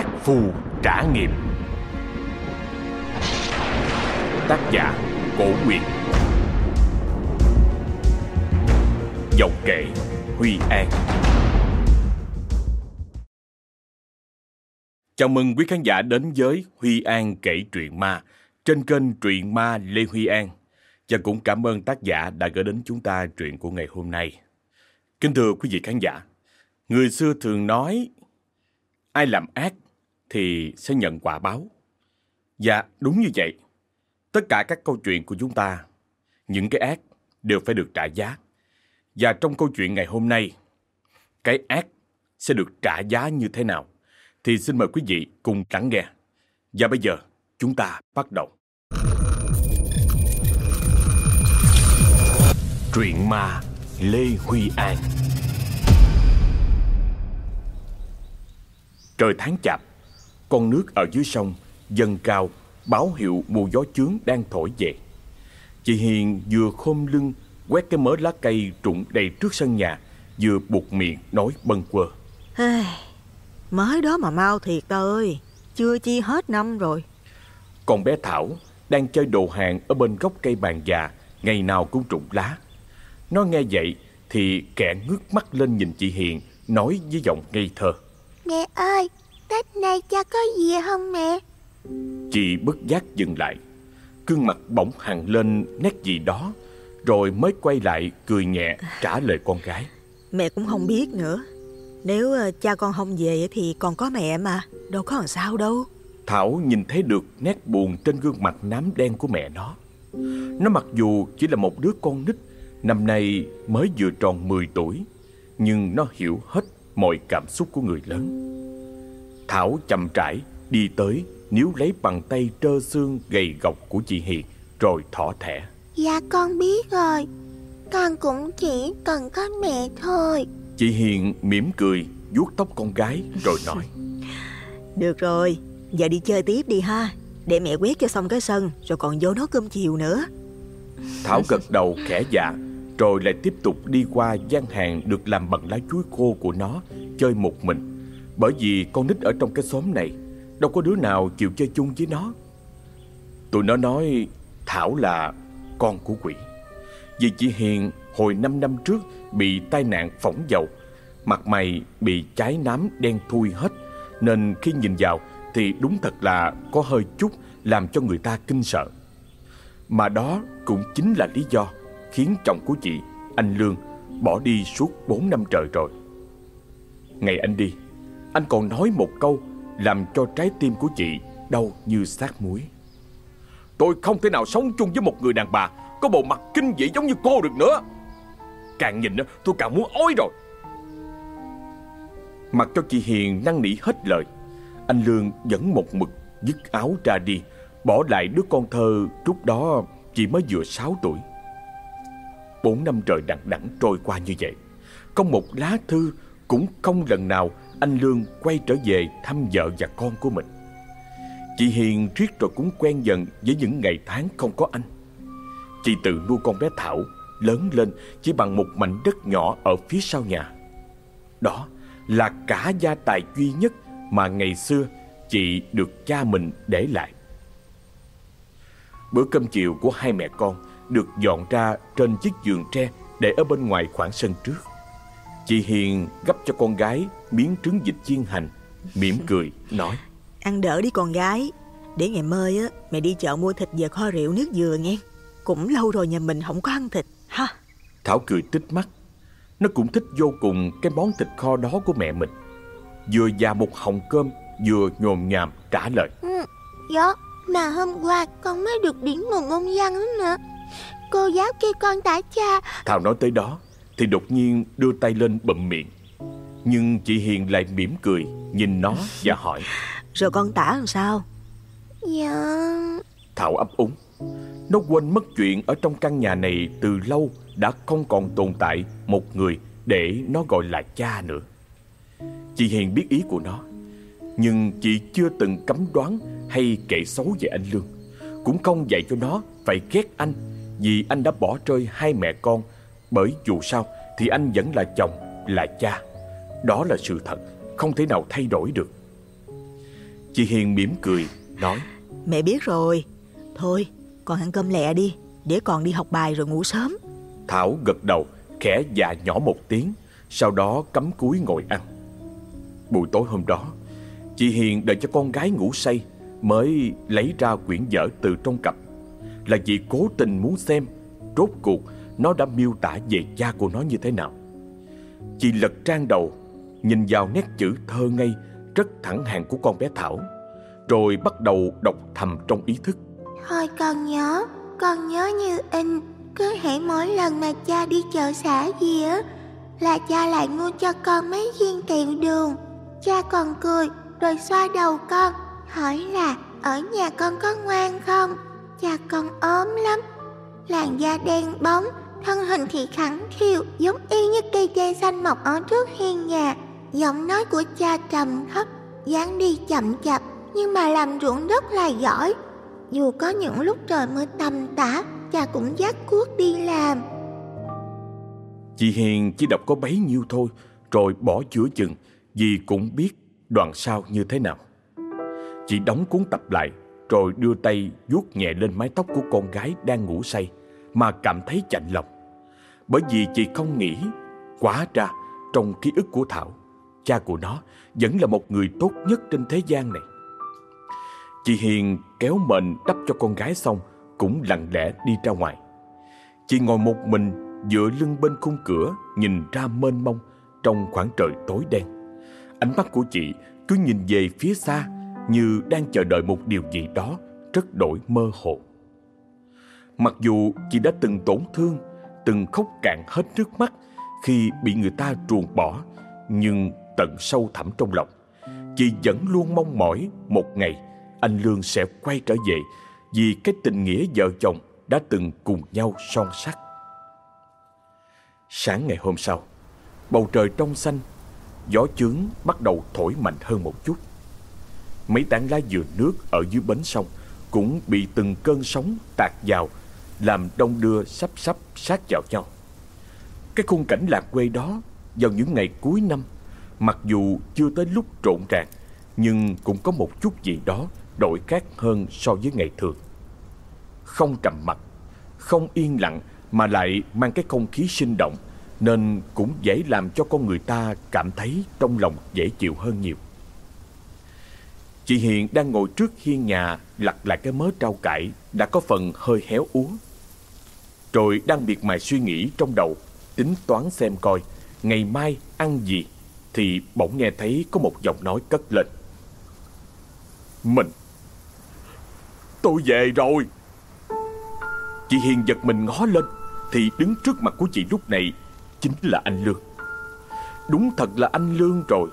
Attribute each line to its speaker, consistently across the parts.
Speaker 1: Phù trả nghiệp Tác giả Cổ Nguyệt Giọng kể Huy An Chào mừng quý khán giả đến với Huy An kể truyện ma trên kênh truyện ma Lê Huy An. Và cũng cảm ơn tác giả đã gửi đến chúng ta truyện của ngày hôm nay. Kính thưa quý vị khán giả, người xưa thường nói ai làm ác thì sẽ nhận quả báo. Dạ đúng như vậy, tất cả các câu chuyện của chúng ta, những cái ác đều phải được trả giá. Và trong câu chuyện ngày hôm nay, cái ác sẽ được trả giá như thế nào? Thì xin mời quý vị cùng lắng nghe. Và bây giờ, chúng ta bắt đầu. Truyện ma Lê Huy An Trời tháng chạp, con nước ở dưới sông dâng cao báo hiệu mùa gió chướng đang thổi về. Chị Hiền vừa khom lưng quét cái mớ lá cây trụng đầy trước sân nhà, vừa buộc miệng nói bâng quơ.
Speaker 2: mới đó mà mau thiệt ta ơi, chưa chi hết năm rồi.
Speaker 1: Còn bé Thảo đang chơi đồ hàng ở bên gốc cây bàn già, ngày nào cũng trụng lá. Nó nghe vậy thì kẻ ngước mắt lên nhìn chị Hiền, nói với giọng ngây thơ.
Speaker 3: Mẹ ơi, Tết này cha có gì không mẹ?
Speaker 1: Chị bất giác dừng lại, gương mặt bỗng hằn lên nét gì đó, rồi mới quay lại cười nhẹ trả lời con gái.
Speaker 2: Mẹ cũng không biết nữa. Nếu ờ, cha con không về thì còn có mẹ mà, đâu có làm sao đâu.
Speaker 1: Thảo nhìn thấy được nét buồn trên gương mặt nám đen của mẹ nó. Nó mặc dù chỉ là một đứa con nít, năm nay mới vừa tròn 10 tuổi, nhưng nó hiểu hết mọi cảm xúc của người lớn. Thảo chậm rãi đi tới níu lấy bàn tay trơ xương gầy gộc của chị Hiền rồi thỏ thẻ.
Speaker 3: Dạ con biết rồi, con cũng chỉ cần có mẹ thôi.
Speaker 1: Chị Hiền mỉm cười, vuốt tóc con gái rồi nói.
Speaker 2: Được rồi, giờ đi chơi tiếp đi ha. Để mẹ quét cho xong cái sân rồi còn vô nấu cơm chiều nữa.
Speaker 1: Thảo gật đầu khẽ dạ rồi lại tiếp tục đi qua gian hàng được làm bằng lá chuối khô của nó chơi một mình. Bởi vì con nít ở trong cái xóm này đâu có đứa nào chịu chơi chung với nó. Tụi nó nói Thảo là con của quỷ. Vì chị Hiền hồi 5 năm trước bị tai nạn phỏng dầu, mặt mày bị cháy nám đen thui hết, nên khi nhìn vào thì đúng thật là có hơi chút làm cho người ta kinh sợ. Mà đó cũng chính là lý do khiến chồng của chị, anh Lương, bỏ đi suốt 4 năm trời rồi. Ngày anh đi, anh còn nói một câu làm cho trái tim của chị đau như xác muối. Tôi không thể nào sống chung với một người đàn bà có bộ mặt kinh dị giống như cô được nữa. Càng nhìn tôi càng muốn ối rồi. Mặc cho chị Hiền năn nỉ hết lời, anh Lương vẫn một mực dứt áo ra đi, bỏ lại đứa con thơ lúc đó chỉ mới vừa 6 tuổi. Bốn năm trời đằng đẵng trôi qua như vậy, không một lá thư cũng không lần nào anh Lương quay trở về thăm vợ và con của mình. Chị Hiền riết rồi cũng quen dần với những ngày tháng không có anh. Chị tự nuôi con bé Thảo, lớn lên chỉ bằng một mảnh đất nhỏ ở phía sau nhà. Đó là cả gia tài duy nhất mà ngày xưa chị được cha mình để lại. Bữa cơm chiều của hai mẹ con được dọn ra trên chiếc giường tre để ở bên ngoài khoảng sân trước. Chị Hiền gấp cho con gái miếng trứng vịt chiên hành, mỉm cười, nói
Speaker 2: Ăn đỡ đi con gái, để ngày mai á mẹ đi chợ mua thịt về kho rượu nước dừa nghe. Cũng lâu rồi nhà mình không có ăn thịt, ha.
Speaker 1: Thảo cười tích mắt. Nó cũng thích vô cùng cái món thịt kho đó của mẹ mình. Vừa già một hồng cơm, vừa nhồm nhàm trả lời.
Speaker 3: Ừ, dạ, mà hôm qua con mới được điểm một môn văn nè. Cô giáo kêu con tả cha.
Speaker 1: Thảo nói tới đó, thì đột nhiên đưa tay lên bậm miệng. Nhưng chị Hiền lại mỉm cười, nhìn nó và hỏi.
Speaker 2: Rồi con tả làm sao?
Speaker 3: Dạ...
Speaker 1: Thảo ấp úng. Nó quên mất chuyện ở trong căn nhà này từ lâu đã không còn tồn tại một người để nó gọi là cha nữa. Chị Hiền biết ý của nó, nhưng chị chưa từng cấm đoán hay kể xấu về anh Lương. Cũng không dạy cho nó phải ghét anh vì anh đã bỏ rơi hai mẹ con bởi dù sao thì anh vẫn là chồng, là cha. Đó là sự thật, không thể nào thay đổi được. Chị Hiền mỉm cười nói.
Speaker 2: Mẹ biết rồi. Thôi con ăn cơm lẹ đi Để con đi học bài rồi ngủ sớm.
Speaker 1: Thảo gật đầu khẽ dạ nhỏ một tiếng Sau đó cắm cúi ngồi ăn. Buổi tối hôm đó Chị Hiền đợi cho con gái ngủ say Mới lấy ra quyển vở từ trong cặp. Là vì cố tình muốn xem Rốt cuộc nó đã miêu tả về cha của nó như thế nào. Chị lật trang đầu Nhìn vào nét chữ thơ ngây Rất thẳng hàng của con bé Thảo, Rồi bắt đầu đọc thầm trong ý thức.
Speaker 3: Thôi con nhớ Con nhớ như in, Cứ hãy mỗi lần mà cha đi chợ xã gì á, Là cha lại mua cho con mấy viên kẹo đường. Cha còn cười, Rồi xoa đầu con, Hỏi là, ở nhà con có ngoan không? Cha con ốm lắm. Làn da đen bóng Thân hình thì khẳng khiu, Giống y như cây tre xanh mọc ở trước hiên nhà. Giọng nói của cha trầm thấp, dáng đi chậm chạp, Nhưng mà làm ruộng rất là giỏi. Dù có những lúc trời mưa tầm tã, Cha cũng dắt cuốc đi làm.
Speaker 1: Chị Hiền chỉ đọc có bấy nhiêu thôi, Rồi bỏ chữa chừng Vì cũng biết đoạn sau như thế nào. Chị đóng cuốn tập lại, Rồi đưa tay vuốt nhẹ lên mái tóc của con gái đang ngủ say, Mà cảm thấy chạnh lòng. Bởi vì chị không nghĩ Quá ra trong ký ức của Thảo, Cha của nó vẫn là một người tốt nhất trên thế gian này. Chị Hiền kéo mệnh đắp cho con gái xong Cũng lặng lẽ đi ra ngoài. Chị ngồi một mình dựa lưng bên khung cửa Nhìn ra mênh mông trong khoảng trời tối đen. Ánh mắt của chị cứ nhìn về phía xa Như đang chờ đợi một điều gì đó Rất đổi mơ hồ. Mặc dù chị đã từng tổn thương Từng khóc cạn hết nước mắt Khi bị người ta truồng bỏ, Nhưng tận sâu thẳm trong lòng. Chị vẫn luôn mong mỏi Một ngày anh Lương sẽ quay trở về Vì cái tình nghĩa vợ chồng Đã từng cùng nhau son sắt. Sáng ngày hôm sau, Bầu trời trong xanh, Gió chướng bắt đầu thổi mạnh hơn một chút. Mấy tảng lá dừa nước ở dưới bến sông Cũng bị từng cơn sóng tạt vào làm đông đưa sắp sắp sát vào nhau Cái khung cảnh lạc quê đó Vào những ngày cuối năm, Mặc dù chưa tới lúc trộn ràng, Nhưng cũng có một chút gì đó Đổi khác hơn so với ngày thường Không trầm mặc, Không yên lặng Mà lại mang cái không khí sinh động, nên cũng dễ làm cho con người ta cảm thấy trong lòng dễ chịu hơn nhiều. Chị Hiền đang ngồi trước hiên nhà lặt lại cái mớ rau cải đã có phần hơi héo úa. Rồi đang miệt mài suy nghĩ trong đầu, tính toán xem coi ngày mai ăn gì thì bỗng nghe thấy có một giọng nói cất lên. Mình, tôi về rồi. Chị Hiền giật mình ngó lên thì đứng trước mặt của chị lúc này chính là anh Lương. Đúng thật là anh Lương rồi.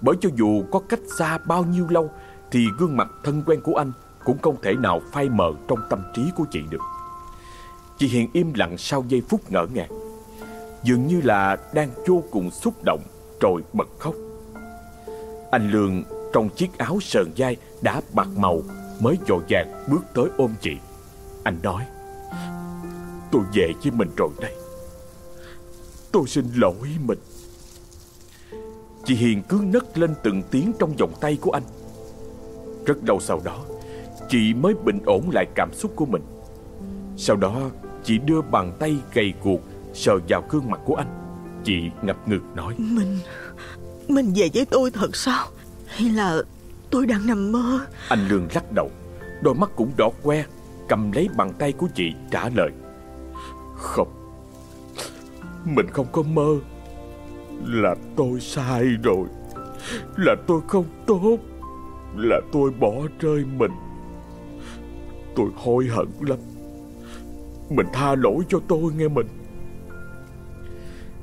Speaker 1: Bởi cho dù có cách xa bao nhiêu lâu thì gương mặt thân quen của anh cũng không thể nào phai mờ trong tâm trí của chị được. Chị Hiền im lặng sau giây phút ngỡ ngàng. Dường như là đang vô cùng xúc động rồi bật khóc. Anh Lương trong chiếc áo sờn dai đã bạc màu mới dội vàng bước tới ôm chị. Anh nói, tôi về với mình rồi đây. Tôi xin lỗi mình Chị Hiền cứ nấc lên từng tiếng trong vòng tay của anh Rất lâu sau đó Chị mới bình ổn lại cảm xúc của mình Sau đó chị đưa bàn tay gầy guộc Sờ vào gương mặt của anh. Chị ngập ngừng nói.
Speaker 2: Mình Mình về với tôi thật sao? Hay là tôi đang nằm mơ?
Speaker 1: Anh Lương lắc đầu. Đôi mắt cũng đỏ que Cầm lấy bàn tay của chị trả lời. Không. Mình không có mơ. Là tôi sai rồi. Là tôi không tốt. Là tôi bỏ rơi mình. Tôi hối hận lắm Mình tha lỗi cho tôi nghe mình.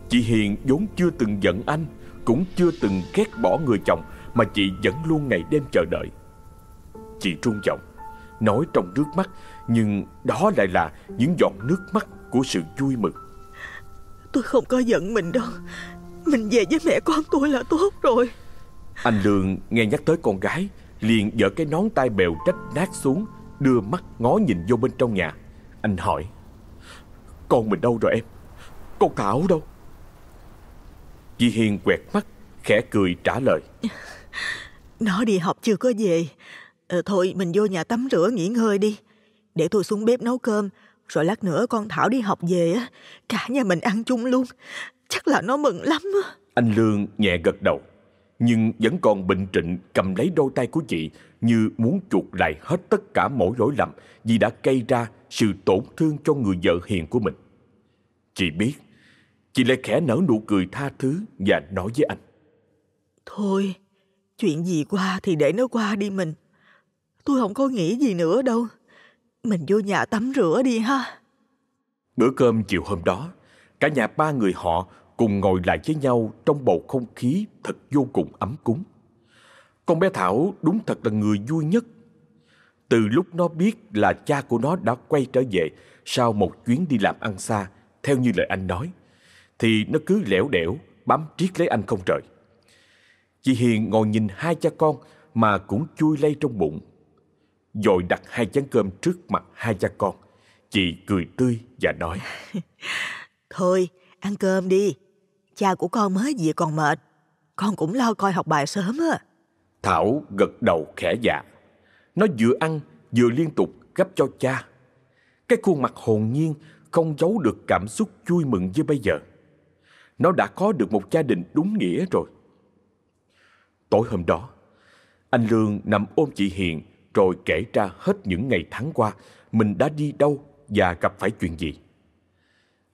Speaker 1: Chị Hiền vốn chưa từng giận anh Cũng chưa từng ghét bỏ người chồng Mà chị vẫn luôn ngày đêm chờ đợi. Chị trung giọng Nói trong nước mắt Nhưng đó lại là những giọt nước mắt của sự vui mừng.
Speaker 2: Tôi không có giận mình đâu. Mình về với mẹ con tôi là tốt rồi.
Speaker 1: Anh Lương nghe nhắc tới con gái Liền dỡ cái nón tai bèo trách nát xuống Đưa mắt ngó nhìn vô bên trong nhà. Anh hỏi Con mình đâu rồi em Con Thảo đâu
Speaker 2: Chị
Speaker 1: Hiền quẹt mắt Khẽ cười trả lời
Speaker 2: Nó đi học chưa có về. Ờ, thôi mình vô nhà tắm rửa nghỉ ngơi đi. Để tôi xuống bếp nấu cơm. Rồi lát nữa con Thảo đi học về á. Cả nhà mình ăn chung luôn. Chắc là nó mừng lắm.
Speaker 1: Anh Lương nhẹ gật đầu. Nhưng vẫn còn bình trịnh cầm lấy đôi tay của chị như muốn chuộc lại hết tất cả mỗi lỗi lầm vì đã gây ra sự tổn thương cho người vợ hiền của mình. Chị biết, chị lại khẽ nở nụ cười tha thứ và nói với anh.
Speaker 2: Thôi, chuyện gì qua thì để nó qua đi mình. Tôi không có nghĩ gì nữa đâu. Mình vô nhà tắm rửa đi ha.
Speaker 1: Bữa cơm chiều hôm đó, cả nhà ba người họ cùng ngồi lại với nhau trong bầu không khí thật vô cùng ấm cúng. Con bé Thảo đúng thật là người vui nhất. Từ lúc nó biết là cha của nó đã quay trở về sau một chuyến đi làm ăn xa, theo như lời anh nói, thì nó cứ lẻo đẻo, bám triết lấy anh không rời. Chị Hiền ngồi nhìn hai cha con mà cũng chui lây trong bụng. Rồi đặt hai chén cơm trước mặt hai cha con. Chị cười tươi và nói.
Speaker 2: Thôi, ăn cơm đi. Cha của con mới về còn mệt. Con cũng lo coi học bài sớm á.
Speaker 1: Thảo gật đầu khẽ dạ. Nó vừa ăn vừa liên tục gấp cho cha. Cái khuôn mặt hồn nhiên không giấu được cảm xúc vui mừng như bây giờ. Nó đã có được một gia đình đúng nghĩa rồi. Tối hôm đó, anh Lương nằm ôm chị Hiền rồi kể ra hết những ngày tháng qua mình đã đi đâu và gặp phải chuyện gì.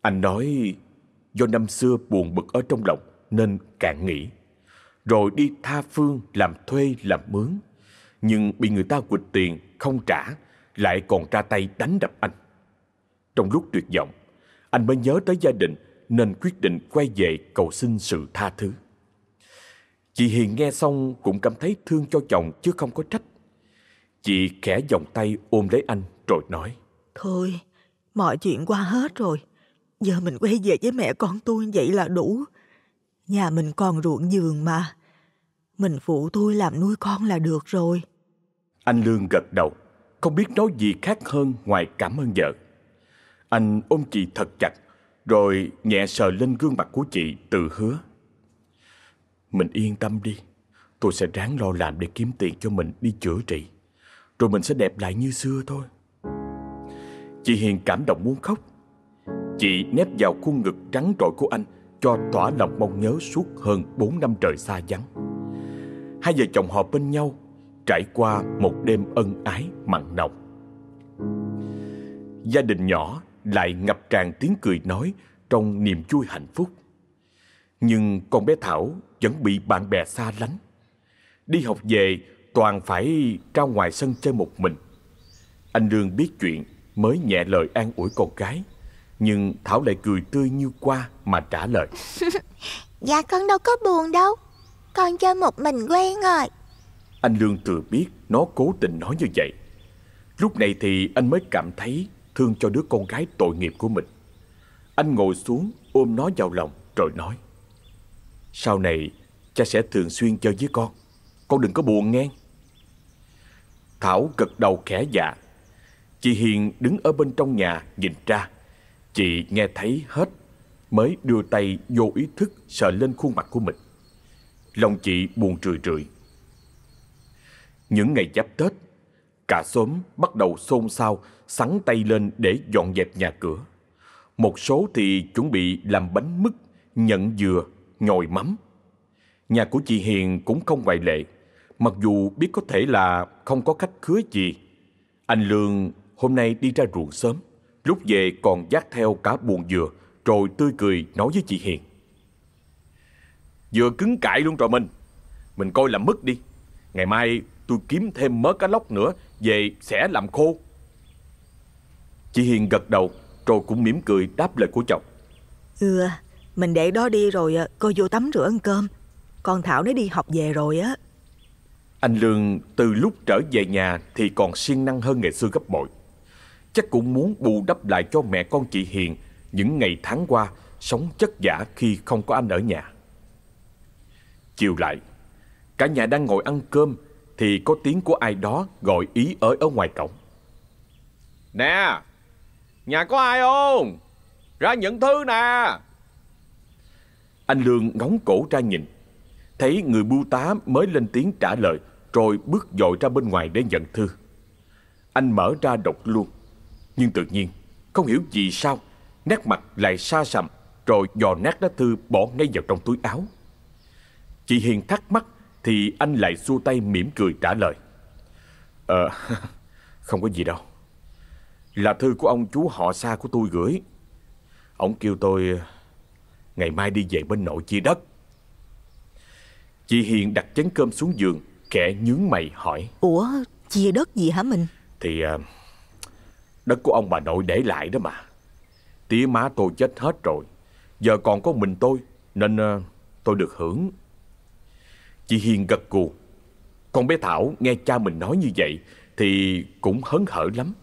Speaker 1: Anh nói do năm xưa buồn bực ở trong lòng nên cạn nghĩ. Rồi đi tha phương làm thuê làm mướn. Nhưng bị người ta quỵt tiền không trả lại còn ra tay đánh đập anh. Trong lúc tuyệt vọng, anh mới nhớ tới gia đình nên quyết định quay về cầu xin sự tha thứ. Chị Hiền nghe xong cũng cảm thấy thương cho chồng chứ không có trách. Chị khẽ vòng tay ôm lấy anh rồi nói.
Speaker 2: Thôi, mọi chuyện qua hết rồi. Giờ mình quay về với mẹ con tôi vậy là đủ. Nhà mình còn ruộng giường mà. Mình phụ tôi làm nuôi con là được rồi.
Speaker 1: Anh Lương gật đầu, không biết nói gì khác hơn ngoài cảm ơn vợ. Anh ôm chị thật chặt, rồi nhẹ sờ lên gương mặt của chị tự hứa. Mình yên tâm đi, tôi sẽ ráng lo làm để kiếm tiền cho mình đi chữa trị. Rồi mình sẽ đẹp lại như xưa thôi. Chị Hiền cảm động muốn khóc. Chị nép vào khuôn ngực trắng trội của anh cho tỏa lòng mong nhớ suốt hơn 4 năm trời xa vắng. Hai vợ chồng họ bên nhau, trải qua một đêm ân ái mặn nồng. Gia đình nhỏ lại ngập tràn tiếng cười nói trong niềm vui hạnh phúc. Nhưng con bé Thảo vẫn bị bạn bè xa lánh. Đi học về toàn phải ra ngoài sân chơi một mình. Anh Lương biết chuyện mới nhẹ lời an ủi con gái. Nhưng Thảo lại cười tươi như qua mà trả lời.
Speaker 3: dạ con đâu có buồn đâu. Con chơi một mình quen rồi.
Speaker 1: Anh Lương thừa biết nó cố tình nói như vậy. Lúc này thì anh mới cảm thấy thương cho đứa con gái tội nghiệp của mình. Anh ngồi xuống ôm nó vào lòng rồi nói. Sau này cha sẽ thường xuyên chơi với con. Con đừng có buồn nghe. Thảo gật đầu khẽ dạ. Chị Hiền đứng ở bên trong nhà nhìn ra. Chị nghe thấy hết mới đưa tay vô ý thức sờ lên khuôn mặt của mình. Lòng chị buồn rười trười. Những ngày giáp Tết, cả xóm bắt đầu xôn xao, sắn tay lên để dọn dẹp nhà cửa. Một số thì chuẩn bị làm bánh mứt, nhận dừa, nhồi mắm. Nhà của chị Hiền cũng không ngoại lệ, mặc dù biết có thể là không có khách khứa gì. Anh Lương hôm nay đi ra ruộng sớm, lúc về còn dắt theo cả buồn dừa, rồi tươi cười nói với chị Hiền. Dừa cứng cại luôn rồi mình, mình coi làm mứt đi. Ngày mai tôi kiếm thêm mớ cá lóc nữa về sẽ làm khô. Chị Hiền gật đầu rồi cũng mỉm cười đáp lời của chồng.
Speaker 2: Ừ, mình để đó đi rồi à, cô vô tắm rửa ăn cơm. Con Thảo nó đi học về rồi á.
Speaker 1: Anh Lương từ lúc trở về nhà thì còn siêng năng hơn ngày xưa gấp bội. Chắc cũng muốn bù đắp lại cho mẹ con chị Hiền những ngày tháng qua sống chất giả khi không có anh ở nhà. Chiều lại, cả nhà đang ngồi ăn cơm thì có tiếng của ai đó gọi ý ở ở ngoài cổng. Nè, nhà có ai không? Ra nhận thư nè. Anh Lương ngóng cổ ra nhìn, thấy người bưu tá mới lên tiếng trả lời Rồi bước dội ra bên ngoài để nhận thư Anh mở ra đọc luôn Nhưng tự nhiên Không hiểu vì sao Nét mặt lại xa sầm Rồi dò nát lá thư bỏ ngay vào trong túi áo. Chị Hiền thắc mắc Thì anh lại xua tay mỉm cười trả lời. Ờ Không có gì đâu. Là thư của ông chú họ xa của tôi gửi. Ông kêu tôi Ngày mai đi về bên nội chia đất. Chị Hiền đặt chén cơm xuống giường Kẻ nhướng mày hỏi.
Speaker 2: Ủa chia đất gì hả mình?
Speaker 1: Thì à, Đất của ông bà nội để lại đó mà. Tía má tôi chết hết rồi. Giờ còn có mình tôi Nên à, tôi được hưởng. Chị Hiền gật gù Con bé Thảo nghe cha mình nói như vậy Thì cũng hấn hở lắm.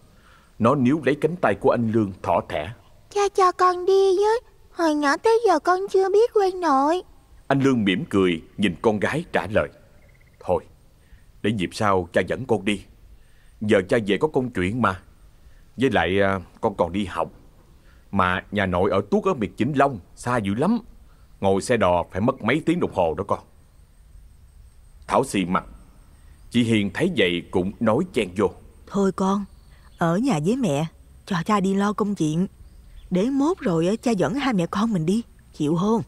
Speaker 1: Nó níu lấy cánh tay của anh Lương thỏ thẻ.
Speaker 3: Cha cho con đi với. Hồi nhỏ tới giờ con chưa biết quen nội.
Speaker 1: Anh Lương mỉm cười nhìn con gái trả lời. Thôi Để dịp sau cha dẫn con đi. Giờ cha về có công chuyện mà Với lại à, con còn đi học. Mà nhà nội ở tuốt ở miệt Vĩnh Long Xa dữ lắm. Ngồi xe đò phải mất mấy tiếng đồng hồ đó con. Thảo xì mặt. Chị Hiền thấy vậy cũng nói chen vô.
Speaker 2: Thôi con Ở nhà với mẹ Cho cha đi lo công chuyện. Để mốt rồi á, cha dẫn hai mẹ con mình đi. Chịu không?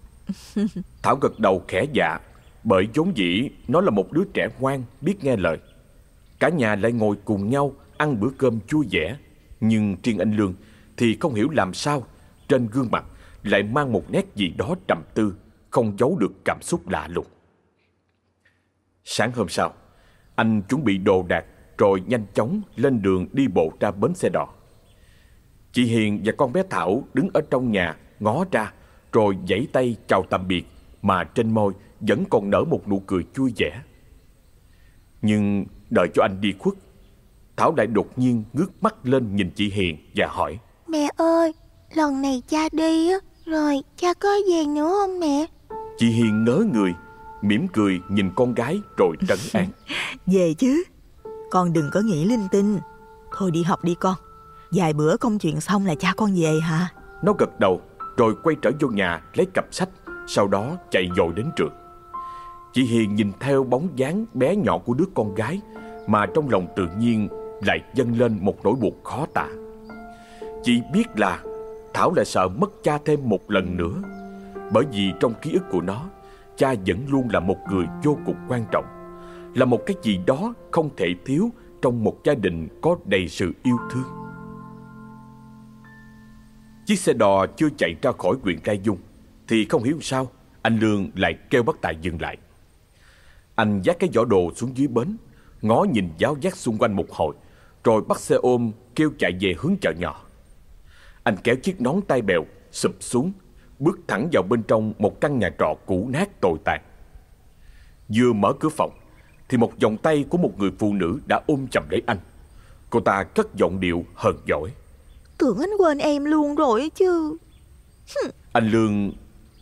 Speaker 1: Thảo gật đầu khẽ dạ Bởi vốn dĩ nó là một đứa trẻ ngoan Biết nghe lời. Cả nhà lại ngồi cùng nhau Ăn bữa cơm vui vẻ nhưng Triên anh Lương Thì không hiểu làm sao Trên gương mặt lại mang một nét gì đó trầm tư Không giấu được cảm xúc lạ lùng Sáng hôm sau Anh chuẩn bị đồ đạc Rồi nhanh chóng lên đường đi bộ ra bến xe đò Chị Hiền và con bé Thảo đứng ở trong nhà ngó ra rồi giãy tay chào tạm biệt mà trên môi vẫn còn nở một nụ cười vui vẻ. Nhưng đợi cho anh đi khuất, Thảo lại đột nhiên ngước mắt lên nhìn chị Hiền và hỏi
Speaker 3: Mẹ ơi Lần này cha đi á Rồi cha có về nữa không mẹ
Speaker 1: Chị Hiền ngớ người, mỉm cười nhìn con gái rồi trấn an.
Speaker 2: Về chứ Con đừng có nghĩ linh tinh Thôi đi học đi con Vài bữa công chuyện xong là cha con về hả
Speaker 1: Nó gật đầu rồi quay trở vô nhà lấy cặp sách, sau đó chạy dội đến trường. Chị Hiền nhìn theo bóng dáng bé nhỏ của đứa con gái mà trong lòng tự nhiên lại dâng lên một nỗi buồn khó tả. Chỉ biết là Thảo lại sợ mất cha thêm một lần nữa, bởi vì trong ký ức của nó, cha vẫn luôn là một người vô cùng quan trọng, là một cái gì đó không thể thiếu trong một gia đình có đầy sự yêu thương. Chiếc xe đò chưa chạy ra khỏi huyện Lai Dung Thì không hiểu sao Anh Lương lại kêu bác tài dừng lại. Anh dắt cái giỏ đồ xuống dưới bến, Ngó nhìn giáo giác xung quanh một hồi. Rồi bắt xe ôm kêu chạy về hướng chợ nhỏ. Anh kéo chiếc nón tay bèo Sụp xuống Bước thẳng vào bên trong một căn nhà trọ cũ nát tồi tàn. Vừa mở cửa phòng Thì một vòng tay của một người phụ nữ đã ôm chầm lấy anh. Cô ta cất giọng điệu hờn giỏi
Speaker 3: Tưởng anh quên em luôn rồi chứ.
Speaker 1: Anh Lương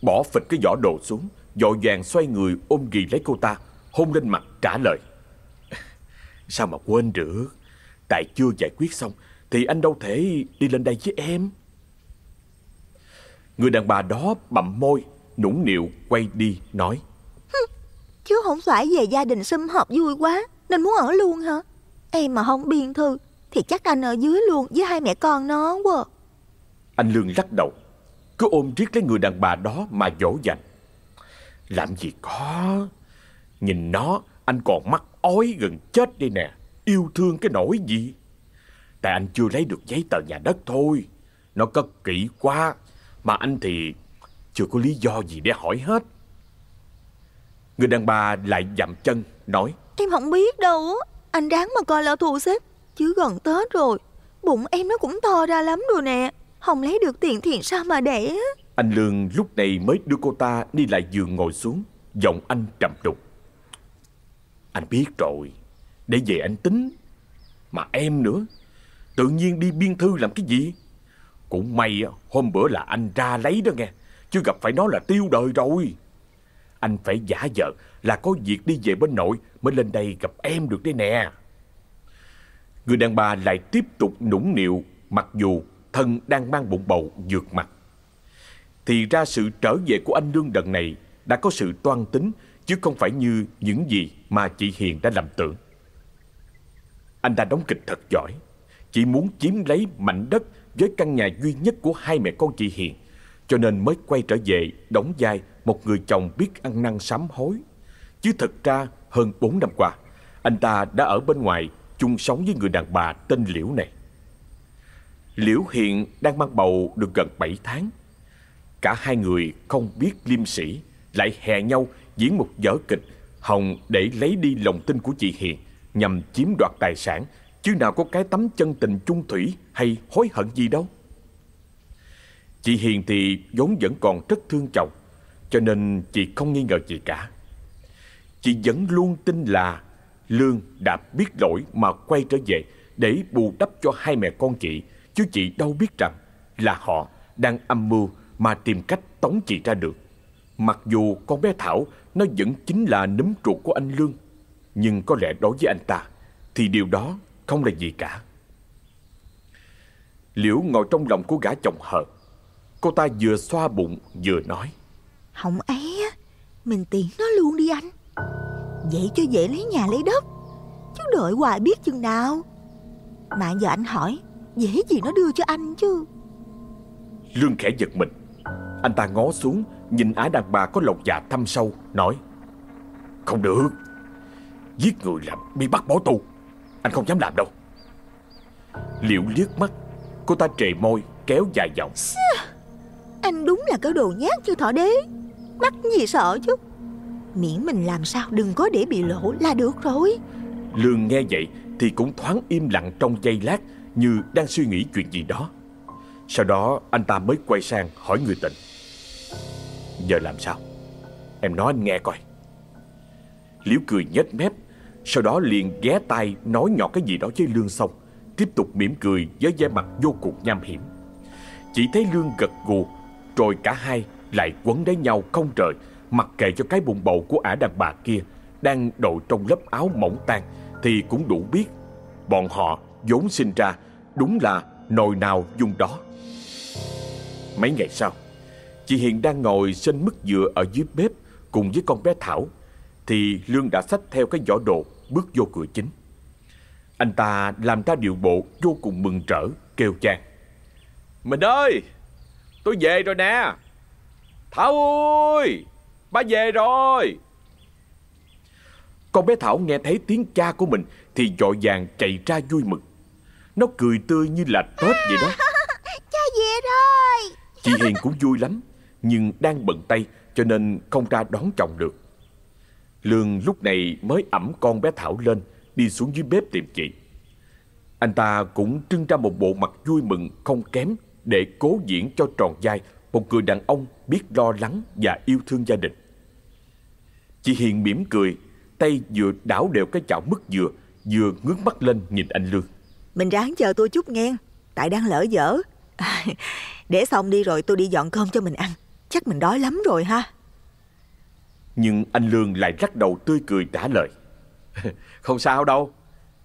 Speaker 1: bỏ phịch cái giỏ đồ xuống Dội vàng xoay người ôm ghì lấy cô ta Hôn lên mặt trả lời. Sao mà quên được Tại chưa giải quyết xong Thì anh đâu thể đi lên đây với em? Người đàn bà đó bậm môi Nũng nịu quay đi nói.
Speaker 3: Chứ không phải về gia đình sum họp vui quá Nên muốn ở luôn hả? Em mà không biên thư Thì chắc anh ở dưới luôn với hai mẹ con nó quá.
Speaker 1: Anh Lương lắc đầu Cứ ôm riết lấy người đàn bà đó mà dỗ dành. Làm gì có Nhìn nó Anh còn mắc ói gần chết đây nè Yêu thương cái nỗi gì? Tại anh chưa lấy được giấy tờ nhà đất thôi. Nó cất kỹ quá Mà anh thì Chưa có lý do gì để hỏi hết. Người đàn bà lại dậm chân Nói
Speaker 3: Em không biết đâu. Anh ráng mà coi là thu xếp. Chứ gần Tết rồi Bụng em nó cũng to ra lắm rồi nè. Không lấy được tiền thiện sao mà đẻ
Speaker 1: Anh Lương lúc này mới đưa cô ta đi lại giường ngồi xuống Giọng anh trầm đục. Anh biết rồi để về anh tính. Mà em nữa, Tự nhiên đi biên thư làm cái gì? Cũng may hôm bữa là anh ra lấy đó nghe, Chứ gặp phải nó là tiêu đời rồi. Anh phải giả vờ là có việc đi về bên nội Mới lên đây gặp em được đây nè. Người đàn bà lại tiếp tục nũng nịu, Mặc dù thân đang mang bụng bầu vượt mặt. Thì ra sự trở về của anh Lương đợt này Đã có sự toan tính, chứ không phải như những gì mà chị Hiền đã làm tưởng. Anh ta đóng kịch thật giỏi, chỉ muốn chiếm lấy mảnh đất với căn nhà duy nhất của hai mẹ con chị Hiền, cho nên mới quay trở về đóng vai một người chồng biết ăn năn sám hối. Chứ thật ra hơn 4 năm qua, anh ta đã ở bên ngoài chung sống với người đàn bà tên Liễu này. Liễu Hiền đang mang bầu được gần 7 tháng. Cả hai người không biết liêm sĩ, lại hè nhau diễn một vở kịch hòng để lấy đi lòng tin của chị Hiền nhằm chiếm đoạt tài sản, chứ nào có cái tấm chân tình chung thủy hay hối hận gì đâu. Chị Hiền thì vốn vẫn còn rất thương chồng, cho nên chị không nghi ngờ gì cả. Chị vẫn luôn tin là Lương đã biết lỗi mà quay trở về để bù đắp cho hai mẹ con chị, chứ chị đâu biết rằng là họ đang âm mưu mà tìm cách tống chị ra được. Mặc dù con bé Thảo nó vẫn chính là nấm ruột của anh Lương, nhưng có lẽ đối với anh ta thì điều đó không là gì cả. Liễu ngồi trong lòng của gã chồng hờ. Cô ta vừa xoa bụng vừa nói.
Speaker 3: Không ấy á, mình tiện nó luôn đi anh. Vậy cho dễ lấy nhà lấy đất Chứ đợi hoài biết chừng nào Mà giờ anh hỏi Dễ gì nó đưa cho anh chứ
Speaker 1: Lương khẽ giật mình Anh ta ngó xuống Nhìn ả đàn bà có lòng dạ thâm sâu Nói Không được Giết người làm bị bắt bỏ tù. Anh không dám làm đâu. Liệu liếc mắt Cô ta trề môi kéo dài giọng.
Speaker 3: Anh đúng là cái đồ nhát như thỏ đế. Mắc gì sợ chứ? Miễn mình làm sao đừng có để bị lộ là được rồi.
Speaker 1: Lương nghe vậy thì cũng thoáng im lặng trong giây lát Như đang suy nghĩ chuyện gì đó. Sau đó anh ta mới quay sang hỏi người tình. Giờ làm sao? Em nói anh nghe coi. Liễu cười nhếch mép sau đó liền ghé tay nói nhỏ cái gì đó với Lương xong Tiếp tục mỉm cười với vẻ mặt vô cùng nham hiểm. Chỉ thấy Lương gật gù, Rồi cả hai lại quấn lấy nhau không rời, Mặc kệ cho cái bụng bầu của ả đàn bà kia Đang đội trong lớp áo mỏng tan Thì cũng đủ biết Bọn họ vốn sinh ra Đúng là nồi nào dùng đó. Mấy ngày sau, Chị Hiền đang ngồi xinh mức dừa ở dưới bếp Cùng với con bé Thảo. Thì Lương đã xách theo cái giỏ đồ Bước vô cửa chính. Anh ta làm ra điệu bộ vô cùng mừng rỡ Kêu chan Mình ơi Tôi về rồi nè. Thảo ơi Ba về rồi. Con bé Thảo nghe thấy tiếng cha của mình Thì dội vàng chạy ra vui mừng. Nó cười tươi như là Tết vậy đó.
Speaker 3: Cha về rồi.
Speaker 1: Chị Hiền cũng vui lắm Nhưng đang bận tay Cho nên không ra đón chồng được Lương lúc này mới ẩm con bé Thảo lên Đi xuống dưới bếp tìm chị Anh ta cũng trưng ra một bộ mặt vui mừng không kém Để cố diễn cho tròn vai Một người đàn ông biết lo lắng và yêu thương gia đình Chị Hiền mỉm cười, tay vừa đảo đều cái chảo mứt dừa, vừa ngước mắt lên nhìn anh Lương.
Speaker 2: Mình ráng chờ tôi chút nghe, tại đang lỡ dở. để xong đi rồi tôi đi dọn cơm cho mình ăn. Chắc mình đói lắm rồi ha.
Speaker 1: Nhưng anh Lương lại rắc đầu tươi cười trả lời. Không sao đâu,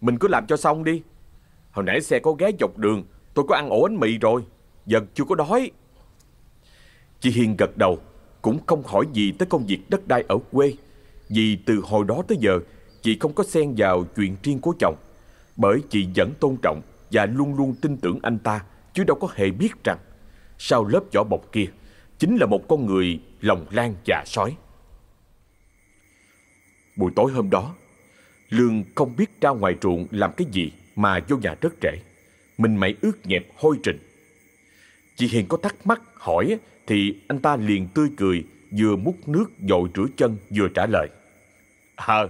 Speaker 1: mình cứ làm cho xong đi. Hồi nãy xe có ghé dọc đường, tôi có ăn ổ bánh mì rồi, giờ chưa có đói. Chị Hiền gật đầu, cũng không hỏi gì tới công việc đất đai ở quê vì từ hồi đó tới giờ, chị không có xen vào chuyện riêng của chồng. Bởi chị vẫn tôn trọng và luôn luôn tin tưởng anh ta, chứ đâu có hề biết rằng sau lớp vỏ bọc kia chính là một con người lòng lan dạ sói. Buổi tối hôm đó, Lương không biết ra ngoài ruộng làm cái gì mà vô nhà rất trễ. Mình mày ướt nhẹp hôi trình. Chị Hiền có thắc mắc hỏi thì anh ta liền tươi cười vừa múc nước dội rửa chân vừa trả lời. Ờ,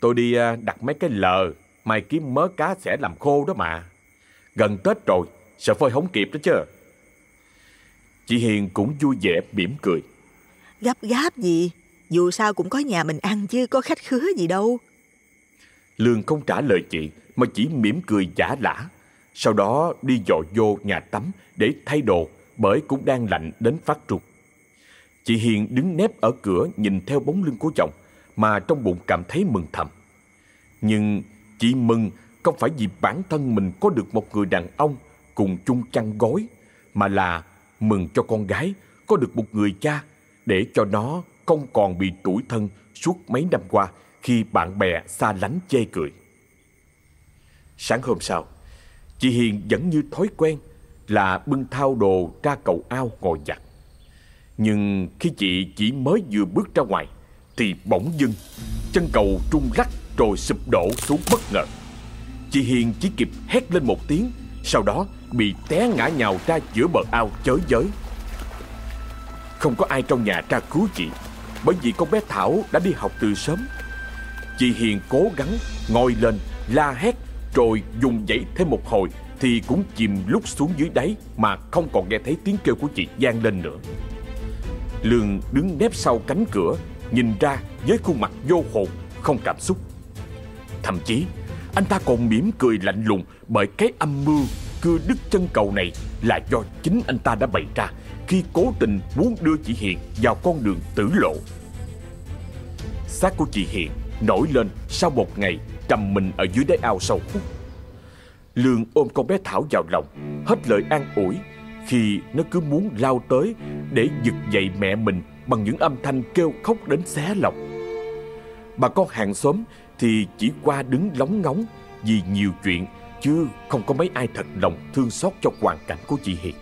Speaker 1: tôi đi à, đặt mấy cái lờ, mai kiếm mớ cá sẽ làm khô đó mà. Gần Tết rồi, sợ phơi không kịp đó chứ. Chị Hiền cũng vui vẻ mỉm cười.
Speaker 2: Gấp gáp gì, dù sao cũng có nhà mình ăn chứ có khách khứa gì đâu.
Speaker 1: Lương không trả lời chị mà chỉ mỉm cười giả lả. Sau đó đi dò vô nhà tắm để thay đồ bởi cũng đang lạnh đến phát run. Chị Hiền đứng nép ở cửa nhìn theo bóng lưng của chồng mà trong bụng cảm thấy mừng thầm. Nhưng chị mừng không phải vì bản thân mình có được một người đàn ông cùng chung chăn gối, mà là mừng cho con gái có được một người cha để cho nó không còn bị tủi thân suốt mấy năm qua khi bạn bè xa lánh chê cười. Sáng hôm sau, chị Hiền vẫn như thói quen là bưng thao đồ ra cầu ao ngồi giặt. Nhưng khi chị chỉ mới vừa bước ra ngoài thì bỗng dưng chân cầu trung lắc rồi sụp đổ xuống bất ngờ. Chị Hiền chỉ kịp hét lên một tiếng, sau đó bị té ngã nhào ra giữa bờ ao chới giới. Không có ai trong nhà ra cứu chị, bởi vì con bé Thảo đã đi học từ sớm. Chị Hiền cố gắng ngồi lên, la hét, rồi dùng dãy thêm một hồi thì cũng chìm lúc xuống dưới đáy mà không còn nghe thấy tiếng kêu của chị gian lên nữa. Lương đứng nép sau cánh cửa, nhìn ra với khuôn mặt vô hồn, không cảm xúc. Thậm chí, anh ta còn mỉm cười lạnh lùng bởi cái âm mưu cưa đứt chân cầu này là do chính anh ta đã bày ra khi cố tình muốn đưa chị Hiền vào con đường tử lộ. Xác của chị Hiền nổi lên sau một ngày trầm mình ở dưới đáy ao sâu. Lương ôm con bé Thảo vào lòng, hết lời an ủi khi nó cứ muốn lao tới để giật dậy mẹ mình bằng những âm thanh kêu khóc đến xé lòng. Bà con hàng xóm thì chỉ qua đứng lóng ngóng vì nhiều chuyện chứ không có mấy ai thật lòng thương xót cho hoàn cảnh của chị Hiền.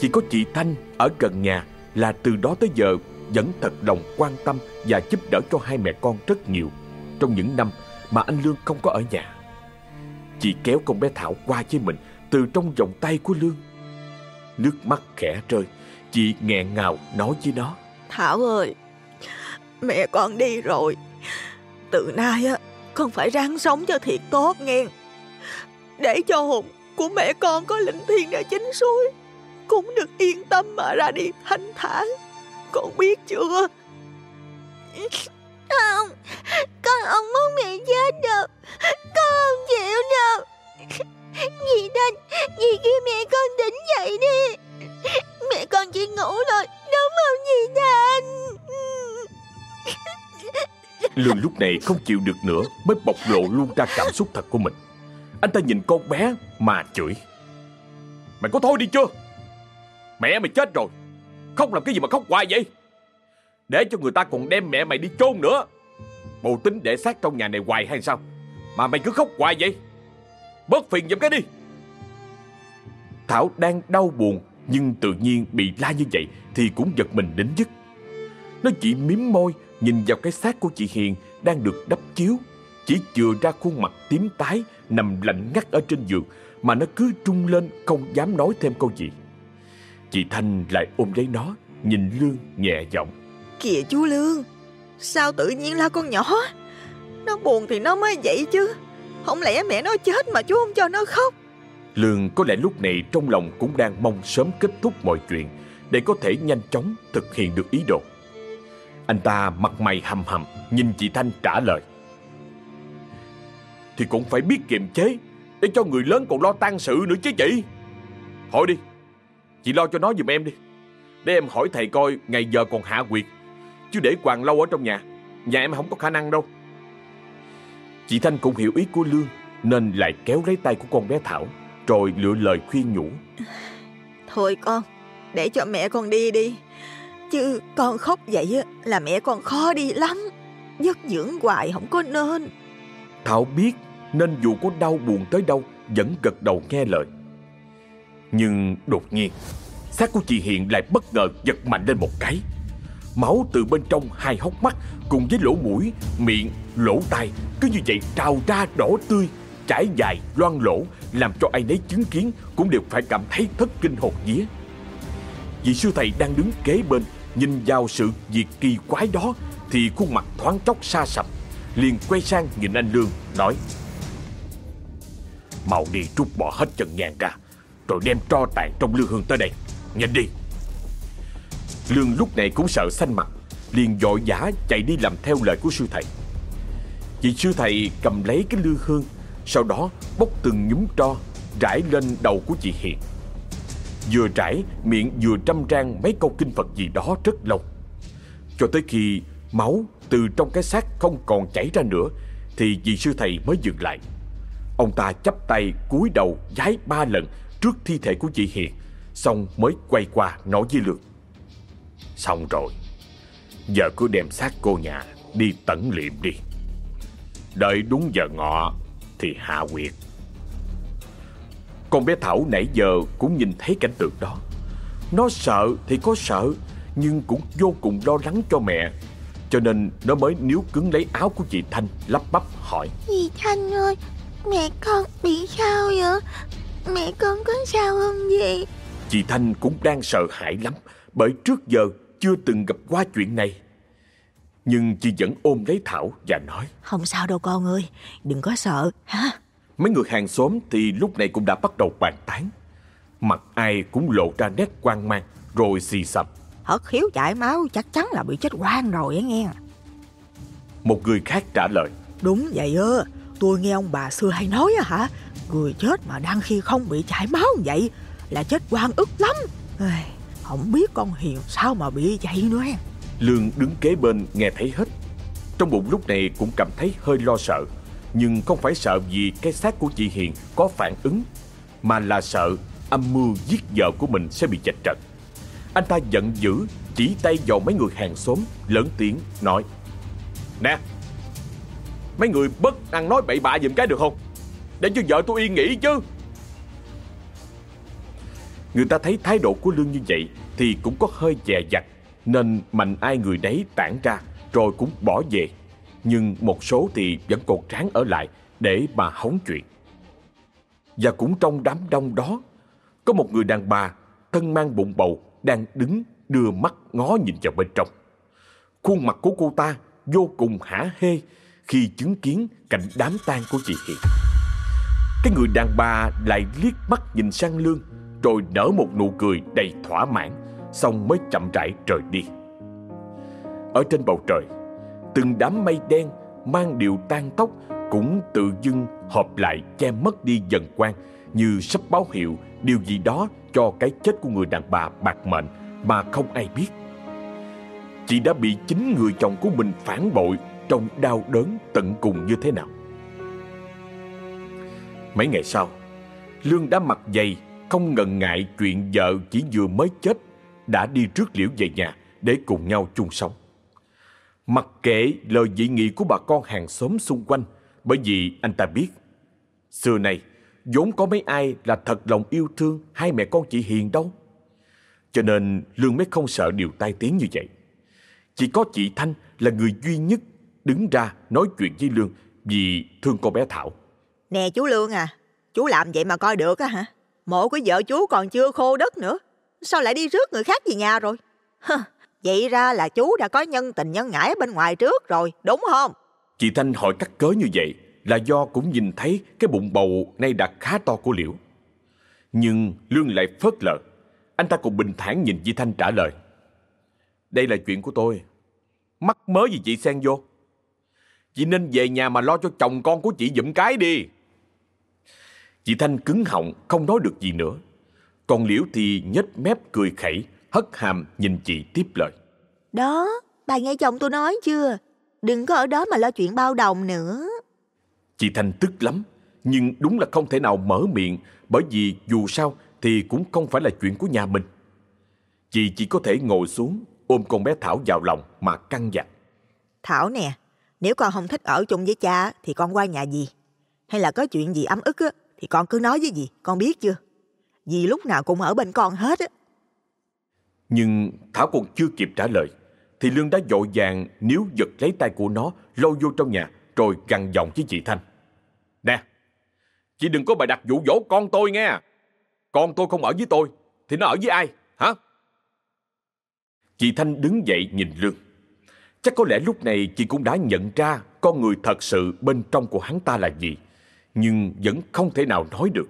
Speaker 1: Chỉ có chị Thanh ở gần nhà là từ đó tới giờ vẫn thật lòng quan tâm và giúp đỡ cho hai mẹ con rất nhiều trong những năm mà anh Lương không có ở nhà. Chị kéo con bé Thảo qua với mình từ trong vòng tay của Lương. Nước mắt khẽ rơi, chị nghẹn ngào nói với nó.
Speaker 2: Thảo ơi, mẹ con đi rồi. Từ nay á, con phải ráng sống cho thiệt tốt nghe. Để cho hồn của mẹ con có linh thiêng để chính suối. Cũng được yên tâm mà ra đi thanh thản. Con biết chưa?
Speaker 3: Không, con không muốn mẹ chết đâu. Con không chịu đâu. Dì Thanh, dì kêu mẹ con tỉnh dậy đi. Mẹ con chỉ ngủ rồi, đúng không dì Thanh?
Speaker 1: Lương lúc này không chịu được nữa mới bộc lộ luôn ra cảm xúc thật của mình. Anh ta nhìn con bé mà chửi. Mày có thôi đi chưa? Mẹ mày chết rồi. Khóc làm cái gì mà khóc hoài vậy? Để cho người ta còn đem mẹ mày đi chôn nữa. Bộ tính để xác trong nhà này hoài hay sao? Mà mày cứ khóc hoài vậy? Bớt phiền giùm cái đi. Thảo đang đau buồn nhưng tự nhiên bị la như vậy thì cũng giật mình đến dứt. Nó chỉ miếm môi nhìn vào cái xác của chị Hiền đang được đắp chiếu, chỉ chừa ra khuôn mặt tím tái nằm lạnh ngắt ở trên giường mà nó cứ trung lên không dám nói thêm câu gì. Chị Thanh lại ôm lấy nó, nhìn Lương nhẹ giọng.
Speaker 2: Kìa chú Lương, sao tự nhiên la con nhỏ? Nó buồn thì nó mới vậy chứ. Không lẽ mẹ nó chết mà chú không cho nó khóc?
Speaker 1: Lương có lẽ lúc này trong lòng cũng đang mong sớm kết thúc mọi chuyện để có thể nhanh chóng thực hiện được ý đồ. Anh ta mặt mày hầm hầm nhìn chị Thanh trả lời. Thì cũng phải biết kiềm chế để cho người lớn còn lo tang sự nữa chứ chị. Hỏi đi, chị lo cho nó giùm em đi. Để em hỏi thầy coi ngày giờ còn hạ quyệt. Chứ để quàng lâu ở trong nhà, nhà em không có khả năng đâu. Chị Thanh cũng hiểu ý của Lương nên lại kéo lấy tay của con bé Thảo rồi lựa lời khuyên nhủ.
Speaker 2: Thôi con, để cho mẹ con đi đi. Chứ con khóc vậy là mẹ con khó đi lắm. Giấc dưỡng hoài không có nên.
Speaker 1: Thảo biết nên dù có đau buồn tới đâu vẫn gật đầu nghe lời. Nhưng đột nhiên, xác của chị Hiện lại bất ngờ giật mạnh lên một cái. Máu từ bên trong hai hốc mắt cùng với lỗ mũi, miệng, lỗ tai cứ như vậy trào ra đỏ tươi, trải dài, loang lỗ làm cho ai nấy chứng kiến cũng đều phải cảm thấy thất kinh hồn vía. Vị sư thầy đang đứng kế bên nhìn vào sự việc kỳ quái đó thì khuôn mặt thoáng chốc xa sầm, liền quay sang nhìn anh Lương nói: "Mau đi trút bỏ hết chân nhàn ra, rồi đem tro tàn trong lư hương tới đây, nhanh đi." Lương lúc này cũng sợ xanh mặt, liền vội vã chạy đi làm theo lời của sư thầy. Vị sư thầy cầm lấy cái lư hương, sau đó bốc từng nhúm tro rải lên đầu của chị Hiền. Vừa trải miệng vừa trăm trang mấy câu kinh Phật gì đó rất lâu Cho tới khi máu từ trong cái xác không còn chảy ra nữa Thì vị sư thầy mới dừng lại Ông ta chắp tay cúi đầu giái ba lần trước thi thể của chị Hiền, Xong mới quay qua nói với Lương. Xong rồi, Giờ cứ đem xác cô nhà đi tẩn liệm đi. Đợi đúng giờ ngọ Thì hạ quyệt Con bé Thảo nãy giờ cũng nhìn thấy cảnh tượng đó. Nó sợ thì có sợ, Nhưng cũng vô cùng lo lắng cho mẹ. Cho nên nó mới níu cứng lấy áo của chị Thanh Lắp bắp hỏi.
Speaker 3: Chị Thanh ơi, Mẹ con bị sao vậy? Mẹ con có sao không gì
Speaker 1: Chị Thanh cũng đang sợ hãi lắm Bởi trước giờ chưa từng gặp qua chuyện này. Nhưng chị vẫn ôm lấy Thảo và nói
Speaker 2: Không sao đâu con ơi Đừng có sợ ha?
Speaker 1: Mấy người hàng xóm thì lúc này cũng đã bắt đầu bàn tán. Mặt ai cũng lộ ra nét quan mang Rồi xì xầm
Speaker 2: Hất khiếu chảy máu chắc chắn là bị chết quan rồi á nghe.
Speaker 1: Một người khác trả lời
Speaker 2: Đúng vậy ơ Tôi nghe ông bà xưa hay nói á hả Người chết mà đang khi không bị chảy máu vậy Là chết quan ức lắm. Không biết con Hiền sao mà bị vậy nữa em.
Speaker 1: Lương đứng kế bên nghe thấy hết. Trong bụng lúc này cũng cảm thấy hơi lo sợ, Nhưng không phải sợ vì cái xác của chị Hiền có phản ứng, Mà là sợ âm mưu giết vợ của mình sẽ bị chạch trật. Anh ta giận dữ, chỉ tay vào mấy người hàng xóm, lớn tiếng nói, Nè, Mấy người bất ăn nói bậy bạ giùm cái được không? Để cho vợ tôi yên nghỉ chứ. Người ta thấy thái độ của Lương như vậy Thì cũng có hơi dè dặt, Nên mạnh ai người đấy tản ra, Rồi cũng bỏ về. Nhưng một số thì vẫn còn ráng ở lại Để mà hóng chuyện. Và cũng trong đám đông đó, Có một người đàn bà Thân mang bụng bầu Đang đứng đưa mắt ngó nhìn vào bên trong. Khuôn mặt của cô ta vô cùng hả hê Khi chứng kiến cảnh đám tang của chị Hiền. Cái người đàn bà lại liếc mắt nhìn sang Lương, Rồi nở một nụ cười đầy thỏa mãn, Xong mới chậm rãi rời đi. Ở trên bầu trời, Từng đám mây đen mang điều tan tóc Cũng tự dưng hợp lại che mất đi dần quang, Như sắp báo hiệu điều gì đó cho cái chết của người đàn bà bạc mệnh Mà không ai biết. Chị đã bị chính người chồng của mình phản bội Trong đau đớn tận cùng như thế nào. Mấy ngày sau, Lương đã mặt dày Không ngần ngại chuyện vợ chỉ vừa mới chết, Đã đi rước liễu về nhà Để cùng nhau chung sống. Mặc kệ lời dị nghị của bà con hàng xóm xung quanh, Bởi vì anh ta biết, Xưa này vốn có mấy ai là thật lòng yêu thương hai mẹ con chị Hiền đâu. Cho nên Lương mới không sợ điều tai tiếng như vậy. Chỉ có chị Thanh là người duy nhất đứng ra nói chuyện với Lương vì thương con bé Thảo.
Speaker 2: Nè chú Lương à Chú làm vậy mà coi được á hả Mộ của vợ chú còn chưa khô đất nữa Sao lại đi rước người khác về nhà rồi Hừ, Vậy ra là chú đã có nhân tình nhân ngãi bên ngoài trước rồi Đúng không
Speaker 1: Chị Thanh hỏi cắt cớ như vậy là do cũng nhìn thấy cái bụng bầu nay đã khá to của Liễu. Nhưng Lương lại phớt lờ. Anh ta cũng bình thản nhìn chị Thanh trả lời. Đây là chuyện của tôi. Mắc mớ gì chị xen vô? Chị nên về nhà mà lo cho chồng con của chị dụm cái đi. Chị Thanh cứng họng không nói được gì nữa. Còn Liễu thì nhếch mép cười khẩy, hất hàm nhìn chị tiếp lời.
Speaker 3: Đó, bà nghe chồng tôi nói chưa? Đừng có ở đó mà lo chuyện bao đồng nữa.
Speaker 1: Chị Thanh tức lắm, nhưng đúng là không thể nào mở miệng bởi vì dù sao thì cũng không phải là chuyện của nhà mình. Chị chỉ có thể ngồi xuống ôm con bé Thảo vào lòng mà căng dặn.
Speaker 2: Thảo nè Nếu con không thích ở chung với cha Thì con qua nhà dì Hay là có chuyện gì ấm ức á thì con cứ nói với dì Con biết chưa Dì lúc nào cũng ở bên con hết á
Speaker 1: Nhưng Thảo còn chưa kịp trả lời thì Lương đã dội vàng níu giật lấy tay của nó lôi vô trong nhà rồi gằn giọng với chị Thanh. Nè, chị đừng có bài đặt dụ dỗ con tôi nghe. Con tôi không ở với tôi thì nó ở với ai hả? Chị Thanh đứng dậy nhìn Lương. Chắc có lẽ lúc này chị cũng đã nhận ra con người thật sự bên trong của hắn ta là gì, nhưng vẫn không thể nào nói được.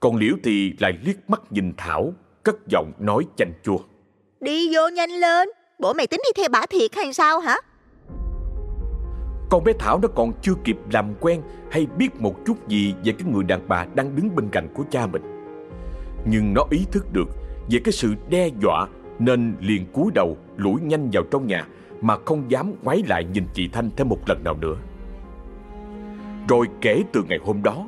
Speaker 1: Còn Liễu thì lại liếc mắt nhìn Thảo, cất giọng nói chanh chua.
Speaker 3: Đi vô nhanh lên, bộ mày tính đi theo bả thiệt hay sao hả?
Speaker 1: Con bé Thảo nó còn chưa kịp làm quen hay biết một chút gì về cái người đàn bà đang đứng bên cạnh của cha mình. Nhưng nó ý thức được về cái sự đe dọa nên liền cúi đầu lủi nhanh vào trong nhà mà không dám ngoái lại nhìn chị Thanh thêm một lần nào nữa. Rồi kể từ ngày hôm đó,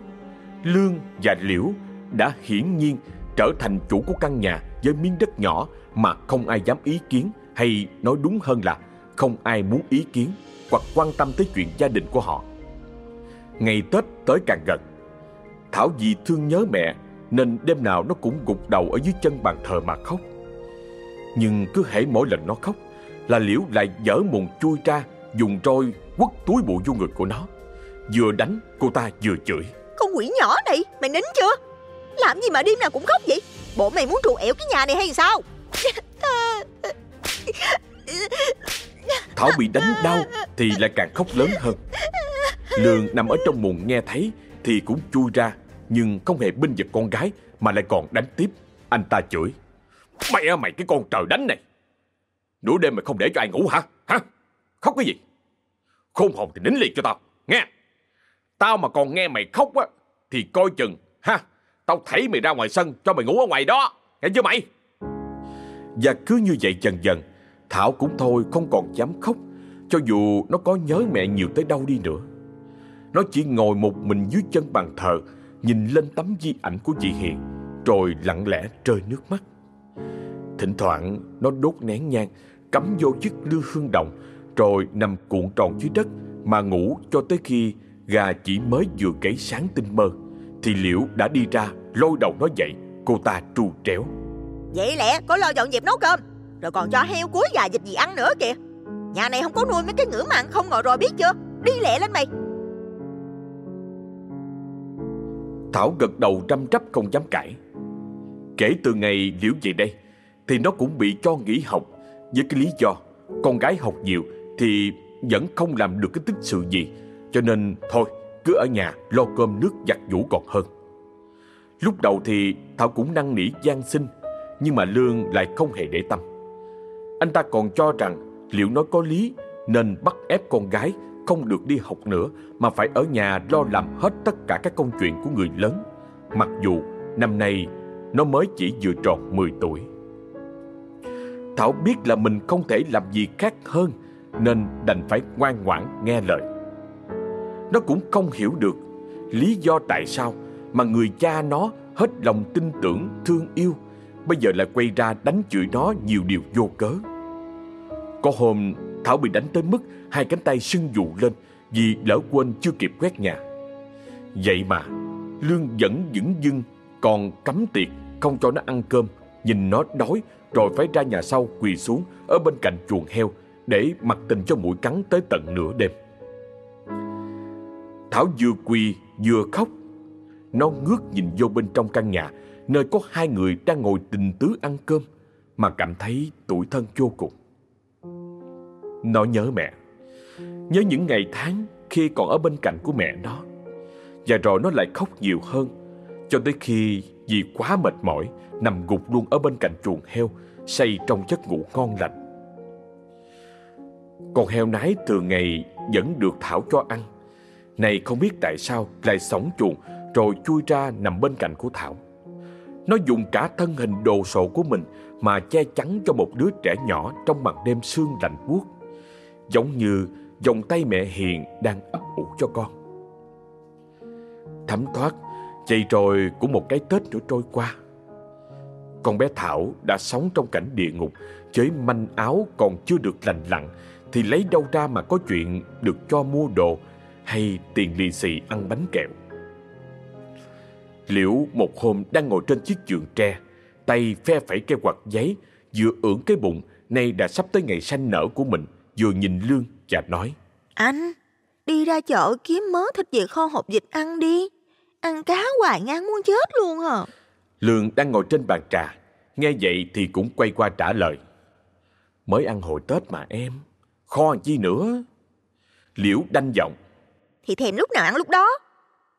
Speaker 1: Lương và Liễu đã hiển nhiên trở thành chủ của căn nhà với miếng đất nhỏ mà không ai dám ý kiến hay nói đúng hơn là không ai muốn ý kiến hoặc quan tâm tới chuyện gia đình của họ. Ngày Tết tới càng gần, Thảo vì thương nhớ mẹ nên đêm nào nó cũng gục đầu ở dưới chân bàn thờ mà khóc. Nhưng cứ hễ mỗi lần nó khóc là Liễu lại dở mồm chui ra dùng roi quất túi bụi vô người của nó. Vừa đánh cô ta vừa chửi.
Speaker 4: Con quỷ nhỏ này, mày nín chưa? Làm gì mà đêm nào cũng khóc vậy? Bộ mày muốn trù ẻo cái nhà này hay sao?
Speaker 1: Thảo bị đánh đau thì lại càng khóc lớn hơn. Lương nằm ở trong mùng nghe thấy thì cũng chui ra nhưng không hề binh giật con gái mà lại còn đánh tiếp. Anh ta chửi. À mày cái con trời đánh này. Nửa đêm mày không để cho ai ngủ hả? Hả? Khóc cái gì? Khôn hồn thì nín liệt cho tao. Nghe. Tao mà còn nghe mày khóc á, thì coi chừng, ha. Tao thảy mày ra ngoài sân cho mày ngủ ở ngoài đó. Nghe chưa mày? Và cứ như vậy dần dần, Thảo cũng thôi không còn dám khóc, Cho dù nó có nhớ mẹ nhiều tới đâu đi nữa Nó chỉ ngồi một mình dưới chân bàn thờ, Nhìn lên tấm di ảnh của chị Hiền, Rồi lặng lẽ rơi nước mắt Thỉnh thoảng, nó đốt nén nhang, Cắm vô chiếc lư hương đồng, Rồi nằm cuộn tròn dưới đất Mà ngủ cho tới khi gà chỉ mới vừa gãy sáng tinh mơ Thì Liễu đã đi ra lôi đầu nó dậy Cô ta tru tréo.
Speaker 4: Vậy lẹ, có lo dọn dẹp nấu cơm Rồi còn cho heo cuối gà dịch gì ăn nữa kìa. Nhà này không có nuôi mấy cái ngữ mặn không ngồi rồi biết chưa? Đi lẹ lên mày.
Speaker 1: Thảo gật đầu trăm trắp không dám cãi. Kể từ ngày Liễu về đây Thì nó cũng bị cho nghỉ học. Với cái lý do Con gái học nhiều Thì vẫn không làm được cái tích sự gì cho nên thôi cứ ở nhà lo cơm nước giặt giũ còn hơn. Lúc đầu thì Thảo cũng năn nỉ gian sinh, Nhưng mà Lương lại không hề để tâm. Anh ta còn cho rằng Liệu nói có lý Nên bắt ép con gái không được đi học nữa Mà phải ở nhà lo làm hết tất cả các công chuyện của người lớn Mặc dù năm nay nó mới chỉ vừa tròn 10 tuổi. Thảo biết là mình không thể làm gì khác hơn Nên đành phải ngoan ngoãn nghe lời. Nó cũng không hiểu được Lý do tại sao mà người cha nó hết lòng tin tưởng, thương yêu Bây giờ lại quay ra đánh chửi nó nhiều điều vô cớ. Có hôm Thảo bị đánh tới mức hai cánh tay sưng dụ lên Vì lỡ quên chưa kịp quét nhà. Vậy mà Lương vẫn dững dưng Còn cấm tiệc không cho nó ăn cơm Nhìn nó đói Rồi phải ra nhà sau quỳ xuống Ở bên cạnh chuồng heo Để mặc tình cho mũi cắn tới tận nửa đêm. Thảo vừa quỳ vừa khóc. Nó ngước nhìn vô bên trong căn nhà, Nơi có hai người đang ngồi tình tứ ăn cơm, Mà cảm thấy tủi thân vô cùng. Nó nhớ mẹ. Nhớ những ngày tháng khi còn ở bên cạnh của mẹ nó, Và rồi nó lại khóc nhiều hơn, Cho tới khi vì quá mệt mỏi Nằm gục luôn ở bên cạnh chuồng heo Say trong giấc ngủ ngon lành. Con heo nái thường ngày vẫn được Thảo cho ăn này không biết tại sao lại sóng chuồng, Rồi chui ra nằm bên cạnh của Thảo. Nó dùng cả thân hình đồ sộ của mình Mà che chắn cho một đứa trẻ nhỏ Trong màn đêm sương lạnh buốt. Giống như vòng tay mẹ hiền đang ấp ủ cho con. Thấm thoát Vậy rồi cũng một cái Tết nữa trôi qua. Con bé Thảo đã sống trong cảnh địa ngục Với manh áo còn chưa được lành lặn, Thì lấy đâu ra mà có chuyện được cho mua đồ hay tiền lì xì ăn bánh kẹo. Liễu một hôm đang ngồi trên chiếc giường tre Tay phe phẩy cây quạt giấy Vừa ưỡn cái bụng Nay đã sắp tới ngày sanh nở của mình Vừa nhìn Lương và nói.
Speaker 3: Anh, đi ra chợ kiếm mớ thịt về kho hộp vịt ăn đi. Ăn cá hoài ngang muốn chết luôn hả?
Speaker 1: Lương đang ngồi trên bàn trà Nghe vậy thì cũng quay qua trả lời. Mới ăn hồi Tết mà em Kho chi nữa? Liễu đanh giọng
Speaker 4: Thì thèm lúc nào ăn lúc đó.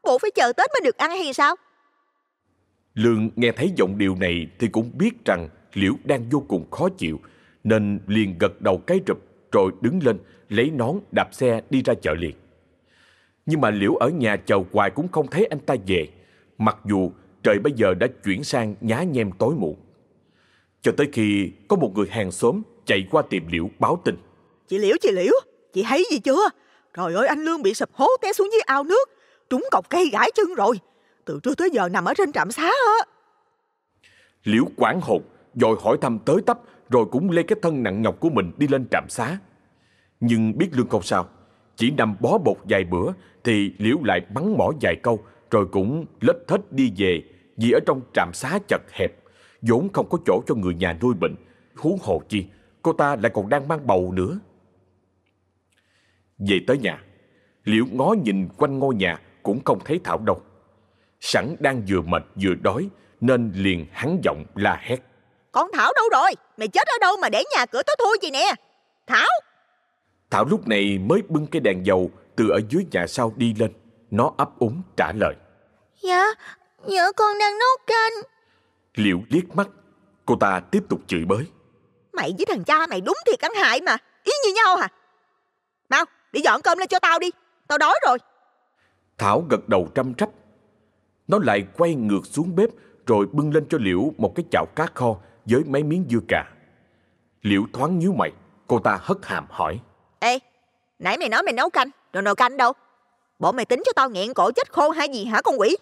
Speaker 4: Bộ phải chờ Tết mới được ăn hay sao?
Speaker 1: Lương nghe thấy giọng điều này Thì cũng biết rằng Liễu đang vô cùng khó chịu Nên liền gật đầu cái rụp Rồi đứng lên lấy nón đạp xe đi ra chợ liền. Nhưng mà Liễu ở nhà chờ hoài cũng không thấy anh ta về Mặc dù trời bây giờ đã chuyển sang nhá nhem tối muộn. Cho tới khi có một người hàng xóm chạy qua tìm Liễu báo tin.
Speaker 2: Chị Liễu, chị Liễu, chị thấy gì chưa? Trời ơi, anh Lương bị sập hố té xuống dưới ao nước. Trúng cọc cây gãi chân rồi. Từ trưa tới giờ nằm ở trên trạm xá á.
Speaker 1: Liễu quảng hồn Rồi hỏi thăm tới tấp rồi cũng lê cái thân nặng nhọc của mình đi lên trạm xá. Nhưng biết lương không sao, chỉ nằm bó bột vài bữa thì Liễu lại mắng mỏ vài câu rồi cũng lết thết đi về vì ở trong trạm xá chật hẹp, vốn không có chỗ cho người nhà nuôi bệnh. Huống hồ chi, cô ta lại còn đang mang bầu nữa. Về tới nhà, Liễu ngó nhìn quanh ngôi nhà cũng không thấy Thảo đâu. Sẵn đang vừa mệt vừa đói nên liền hắn giọng la hét.
Speaker 4: Con Thảo đâu rồi? Mày chết ở đâu mà để nhà cửa tối thui gì nè? Thảo!
Speaker 1: Thảo lúc này mới bưng cái đèn dầu từ ở dưới nhà sau đi lên. Nó ấp úng trả lời.
Speaker 3: Dạ, dạ con đang nấu canh.
Speaker 1: Liễu liếc mắt, cô ta tiếp tục chửi bới.
Speaker 4: Mày với thằng cha mày đúng thiệt ăn hại mà. Ý như nhau hả? Mau, đi dọn cơm lên cho tao đi. Tao đói rồi.
Speaker 1: Thảo gật đầu trăm trách. Nó lại quay ngược xuống bếp rồi bưng lên cho Liễu một cái chảo cá kho với mấy miếng dưa cà. Liễu thoáng nhíu mày, cô ta hất hàm hỏi.
Speaker 4: Ê, nãy mày nói mày nấu canh, rồi nồi canh đâu? Bộ mày tính cho tao nghẹn cổ chết khô hay gì hả con quỷ?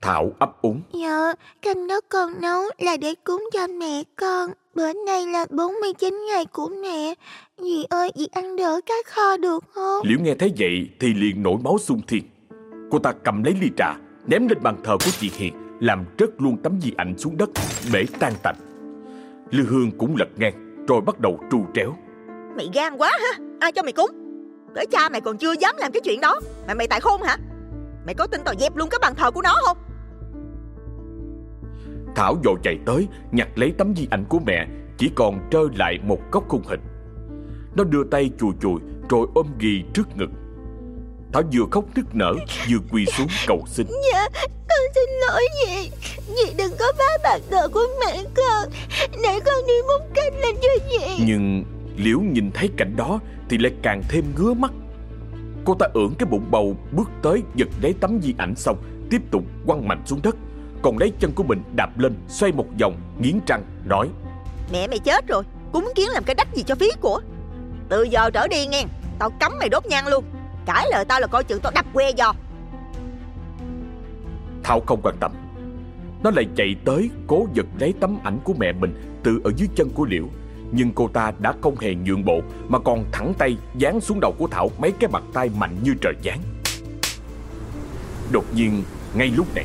Speaker 1: Thảo ấp úng.
Speaker 3: Dạ, canh đó con nấu là để cúng cho mẹ con. Bữa nay là 49 ngày của mẹ. Dì ơi, dì ăn đỡ cá kho được không?
Speaker 1: Liễu nghe thấy vậy thì liền nổi máu xung thiên. Cô ta cầm lấy ly trà, ném lên bàn thờ của chị Hiền, làm rớt luôn tấm di ảnh xuống đất, bể tan tành. Lư Hương cũng lật ngang, rồi bắt đầu tru tréo.
Speaker 4: Mày gan quá ha, ai cho mày cúng? Tới cha mày còn chưa dám làm cái chuyện đó, mà mày tại khôn hả? Mày có tin tao dẹp luôn cái bàn thờ của nó không?
Speaker 1: Thảo vội chạy tới, nhặt lấy tấm di ảnh của mẹ, chỉ còn trơ lại một góc khung hình. Nó đưa tay chùi chùi, rồi ôm ghì trước ngực. Thảo vừa khóc nức nở, vừa quỳ xuống cầu xin.
Speaker 3: Dạ, con xin lỗi dì. Dì đừng có phá bàn thờ của mẹ con. Để con đi múc canh lên cho dì.
Speaker 1: Nhưng Liễu nhìn thấy cảnh đó thì lại càng thêm ngứa mắt. Cô ta ưỡn cái bụng bầu bước tới giật lấy tấm di ảnh xong, tiếp tục quăng mạnh xuống đất. Còn lấy chân của mình đạp lên, xoay một vòng, nghiến răng, nói
Speaker 4: Mẹ mày chết rồi, cúng kiến làm cái đách gì cho phí của. Từ giờ trở đi nghe, tao cấm mày đốt nhang luôn. Cãi lời tao là coi chừng tao đập que giò.
Speaker 1: Thảo không quan tâm. Nó lại chạy tới cố giật lấy tấm ảnh của mẹ mình từ ở dưới chân của Liễu. Nhưng cô ta đã không hề nhượng bộ mà còn thẳng tay dán xuống đầu của Thảo mấy cái bàn tay mạnh như trời giáng. Đột nhiên, ngay lúc này,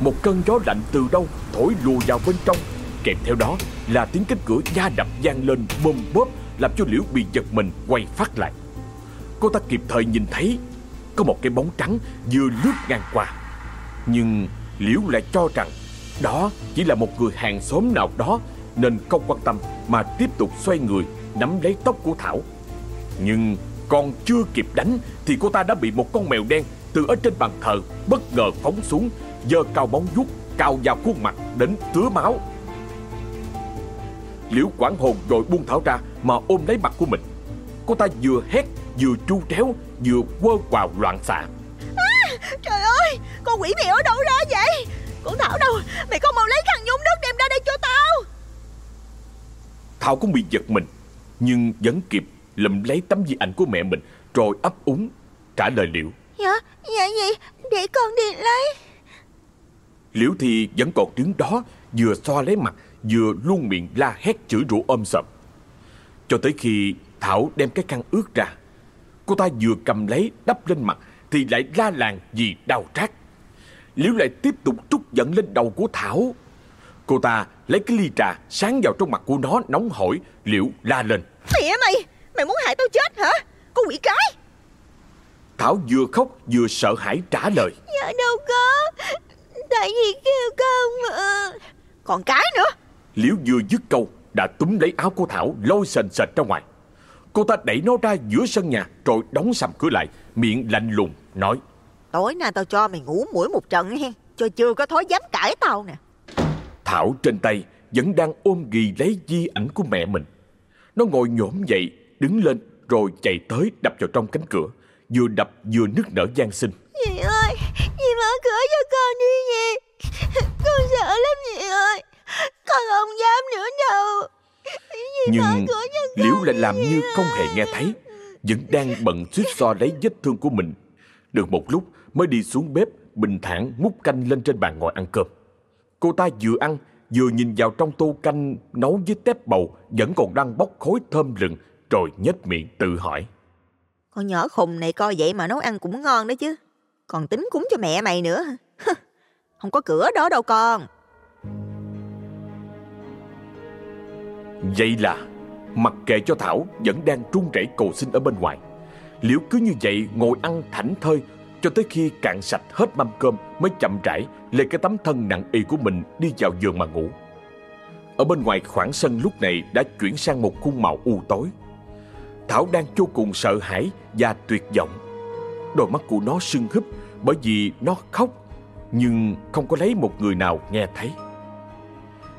Speaker 1: một cơn gió lạnh từ đâu thổi lùa vào bên trong. Kèm theo đó là tiếng cánh cửa da đập vang lên bôm bóp làm cho Liễu bị giật mình quay phát lại. Cô ta kịp thời nhìn thấy có một cái bóng trắng vừa lướt ngang qua. Nhưng Liễu lại cho rằng đó chỉ là một người hàng xóm nào đó nên không quan tâm mà tiếp tục xoay người nắm lấy tóc của Thảo. Nhưng còn chưa kịp đánh thì cô ta đã bị một con mèo đen từ ở trên bàn thờ bất ngờ phóng xuống, giơ cao bóng vuốt cào vào khuôn mặt đến tứa máu. Liễu quảng hồn rồi buông Thảo ra mà ôm lấy mặt của mình. Cô ta vừa hét vừa tru tréo vừa quơ quào loạn xạ.
Speaker 4: Trời ơi, con quỷ mèo ở đâu ra vậy? Con Thảo đâu? Mày không mau lấy khăn nhúng nước đem ra đây cho tao.
Speaker 1: Thảo cũng bị giật mình Nhưng vẫn kịp lụm lấy tấm di ảnh của mẹ mình Rồi ấp úng trả lời Liễu
Speaker 3: Dạ, dạ gì? Để con đi lấy.
Speaker 1: Liễu thì vẫn còn đứng đó Vừa xoa lấy mặt Vừa luôn miệng la hét chửi rủa ôm sầm Cho tới khi Thảo đem cái khăn ướt ra Cô ta vừa cầm lấy đắp lên mặt Thì lại la làng vì đau trát Liễu lại tiếp tục trút giận lên đầu của Thảo Cô ta lấy cái ly trà sáng vào trong mặt của nó nóng hổi Liễu la lên
Speaker 4: Mẹ mày, mày muốn hại tao chết hả? Con quỷ cái.
Speaker 1: Thảo vừa khóc vừa sợ hãi trả lời
Speaker 3: Dạ đâu có. Tại vì kêu con mà.
Speaker 4: Còn cái nữa.
Speaker 1: Liễu vừa dứt câu đã túm lấy áo của Thảo lôi sền sệt ra ngoài. Cô ta đẩy nó ra giữa sân nhà rồi đóng sầm cửa lại, miệng lạnh lùng nói:
Speaker 4: Tối nay tao cho mày ngủ mũi một trận hen, cho chưa có thói dám cãi tao nè.
Speaker 1: Thảo trên tay vẫn đang ôm ghì lấy di ảnh của mẹ mình. Nó ngồi nhổm dậy, đứng lên rồi chạy tới đập vào trong cánh cửa, vừa đập vừa nức nở van xin.
Speaker 3: Dì ơi, dì mở cửa cho con đi dì. Con sợ lắm dì ơi. Con không dám nữa đâu. Dì
Speaker 1: Nhưng Liễu lại làm như
Speaker 3: ơi.
Speaker 1: không hề nghe thấy, vẫn đang bận suýt xoa lấy vết thương của mình. Được một lúc mới đi xuống bếp bình thản múc canh lên trên bàn ngồi ăn cơm. Cô ta vừa ăn Vừa nhìn vào trong tô canh nấu với tép bầu Vẫn còn đang bốc khối thơm lừng Rồi nhếch miệng tự hỏi
Speaker 4: Con nhỏ khùng này coi vậy mà nấu ăn cũng ngon đó chứ Còn tính cúng cho mẹ mày nữa Không có cửa đó đâu con.
Speaker 1: Vậy là, Mặc kệ cho Thảo vẫn đang trung rẩy cầu xin ở bên ngoài. Liễu cứ như vậy ngồi ăn thảnh thơi Cho tới khi cạn sạch hết mâm cơm Mới chậm rãi lê cái tấm thân nặng y của mình đi vào giường mà ngủ. Ở bên ngoài khoảng sân lúc này đã chuyển sang một khung màu u tối. Thảo đang vô cùng sợ hãi và tuyệt vọng. Đôi mắt của nó sưng húp bởi vì nó khóc. Nhưng không có lấy một người nào nghe thấy.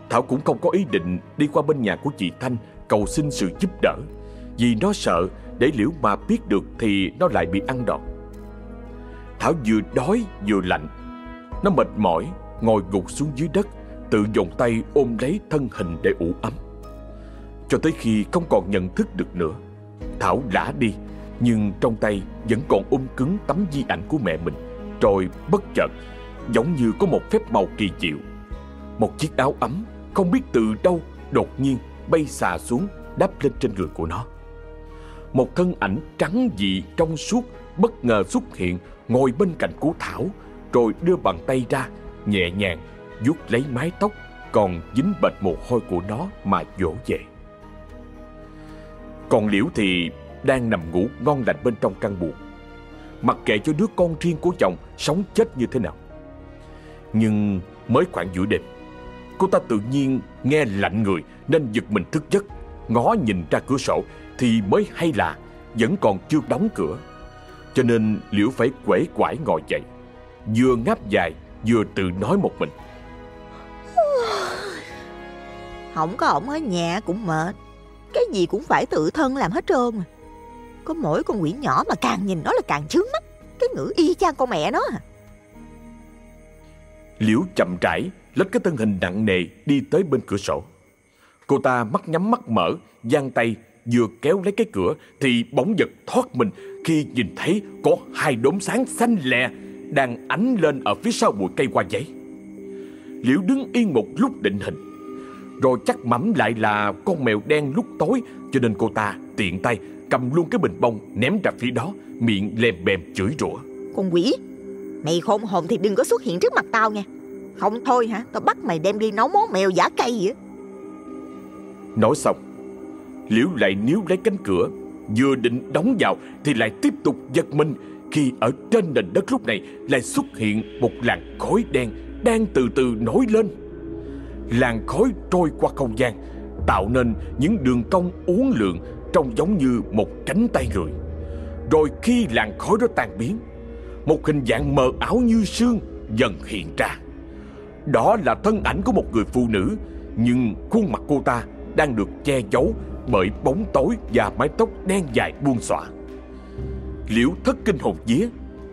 Speaker 1: Thảo cũng không có ý định đi qua bên nhà của chị Thanh cầu xin sự giúp đỡ. Vì nó sợ để liễu mà biết được thì nó lại bị ăn đòn. Thảo vừa đói vừa lạnh. Nó mệt mỏi, ngồi gục xuống dưới đất, Tự dùng tay ôm lấy thân hình để ủ ấm. Cho tới khi không còn nhận thức được nữa, Thảo đã đi, Nhưng trong tay vẫn còn ôm cứng tấm di ảnh của mẹ mình, Rồi bất chợt Giống như có một phép màu kỳ diệu Một chiếc áo ấm, Không biết từ đâu, đột nhiên bay xà xuống đắp lên trên người của nó một thân ảnh trắng dị trong suốt, bất ngờ xuất hiện, ngồi bên cạnh của Thảo, rồi đưa bàn tay ra, nhẹ nhàng vuốt lấy mái tóc, còn dính bệt mồ hôi của nó mà dỗ về. Còn Liễu thì đang nằm ngủ ngon lành bên trong căn buồng. Mặc kệ cho đứa con riêng của chồng sống chết như thế nào. Nhưng mới khoảng giữa đêm, cô ta tự nhiên nghe lạnh người nên giật mình thức giấc, ngó nhìn ra cửa sổ thì mới hay là vẫn còn chưa đóng cửa. Cho nên Liễu phải quể quải ngồi dậy, vừa ngáp dài vừa tự nói một mình.
Speaker 4: Không có ổng ở nhà cũng mệt, cái gì cũng phải tự thân làm hết trơn. À. Có mỗi con quỷ nhỏ mà càng nhìn nó là càng chướng mắt, cái ngữ y chang con mẹ nó à.
Speaker 1: Liễu chậm rãi lách cái thân hình nặng nề đi tới bên cửa sổ. Cô ta mắt nhắm mắt mở, giang tay vừa kéo lấy cái cửa thì bỗng giật thoát mình khi nhìn thấy có hai đốm sáng xanh lè đang ánh lên ở phía sau bụi cây hoa giấy. Liễu đứng yên một lúc định hình, rồi chắc mắm lại là con mèo đen lúc tối cho nên cô ta tiện tay cầm luôn cái bình bông ném ra phía đó, miệng lèm bèm chửi rủa.
Speaker 4: Con quỷ, mày khôn hồn thì đừng có xuất hiện trước mặt tao nha. Không thôi hả, tao bắt mày đem đi nấu món mèo giả cây vậy.
Speaker 1: Nói xong, Liễu lại níu lấy cánh cửa Vừa định đóng vào Thì lại tiếp tục giật mình Khi ở trên nền đất lúc này Lại xuất hiện một làn khói đen Đang từ từ nổi lên Làn khói trôi qua không gian Tạo nên những đường cong uốn lượn Trông giống như một cánh tay người Rồi khi làn khói đó tan biến một hình dạng mờ ảo như sương Dần hiện ra Đó là thân ảnh của một người phụ nữ Nhưng khuôn mặt cô ta đang được che giấu bởi bóng tối và mái tóc đen dài buông xõa. Liễu thất kinh hồn vía,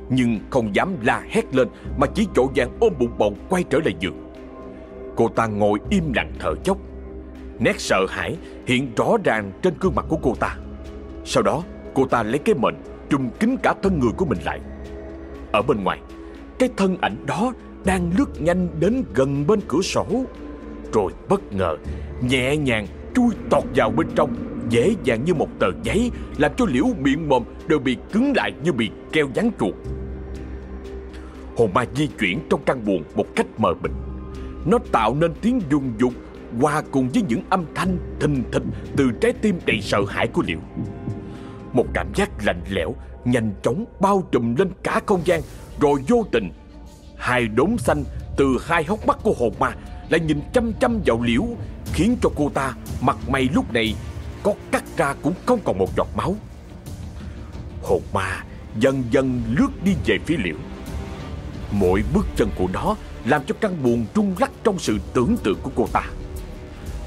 Speaker 1: nhưng không dám la hét lên mà chỉ chỗ vàng ôm bụng bồng quay trở lại giường. Cô ta ngồi im lặng thở chốc. Nét sợ hãi hiện rõ ràng trên gương mặt của cô ta. Sau đó, cô ta lấy cái mệnh trùm kín cả thân người của mình lại. Ở bên ngoài, cái thân ảnh đó đang lướt nhanh đến gần bên cửa sổ. Rồi bất ngờ, nhẹ nhàng chui tọt vào bên trong. Dễ dàng như một tờ giấy làm cho liễu miệng mồm đều bị cứng lại như bị keo dán chuột. Hồn ma di chuyển trong căn buồng một cách mờ mịt. Nó tạo nên tiếng rung dục hòa cùng với những âm thanh thình thịch từ trái tim đầy sợ hãi của liễu. Một cảm giác lạnh lẽo nhanh chóng bao trùm lên cả không gian, rồi vô tình, hai đốm xanh từ hai hốc mắt của hồn ma lại nhìn chăm chăm vào liễu, khiến cho cô ta mặt mày lúc này có cắt ra cũng không còn một giọt máu. Hồn ma dần dần lướt đi về phía liễu. Mỗi bước chân của nó làm cho căn buồn rung lắc trong sự tưởng tượng của cô ta.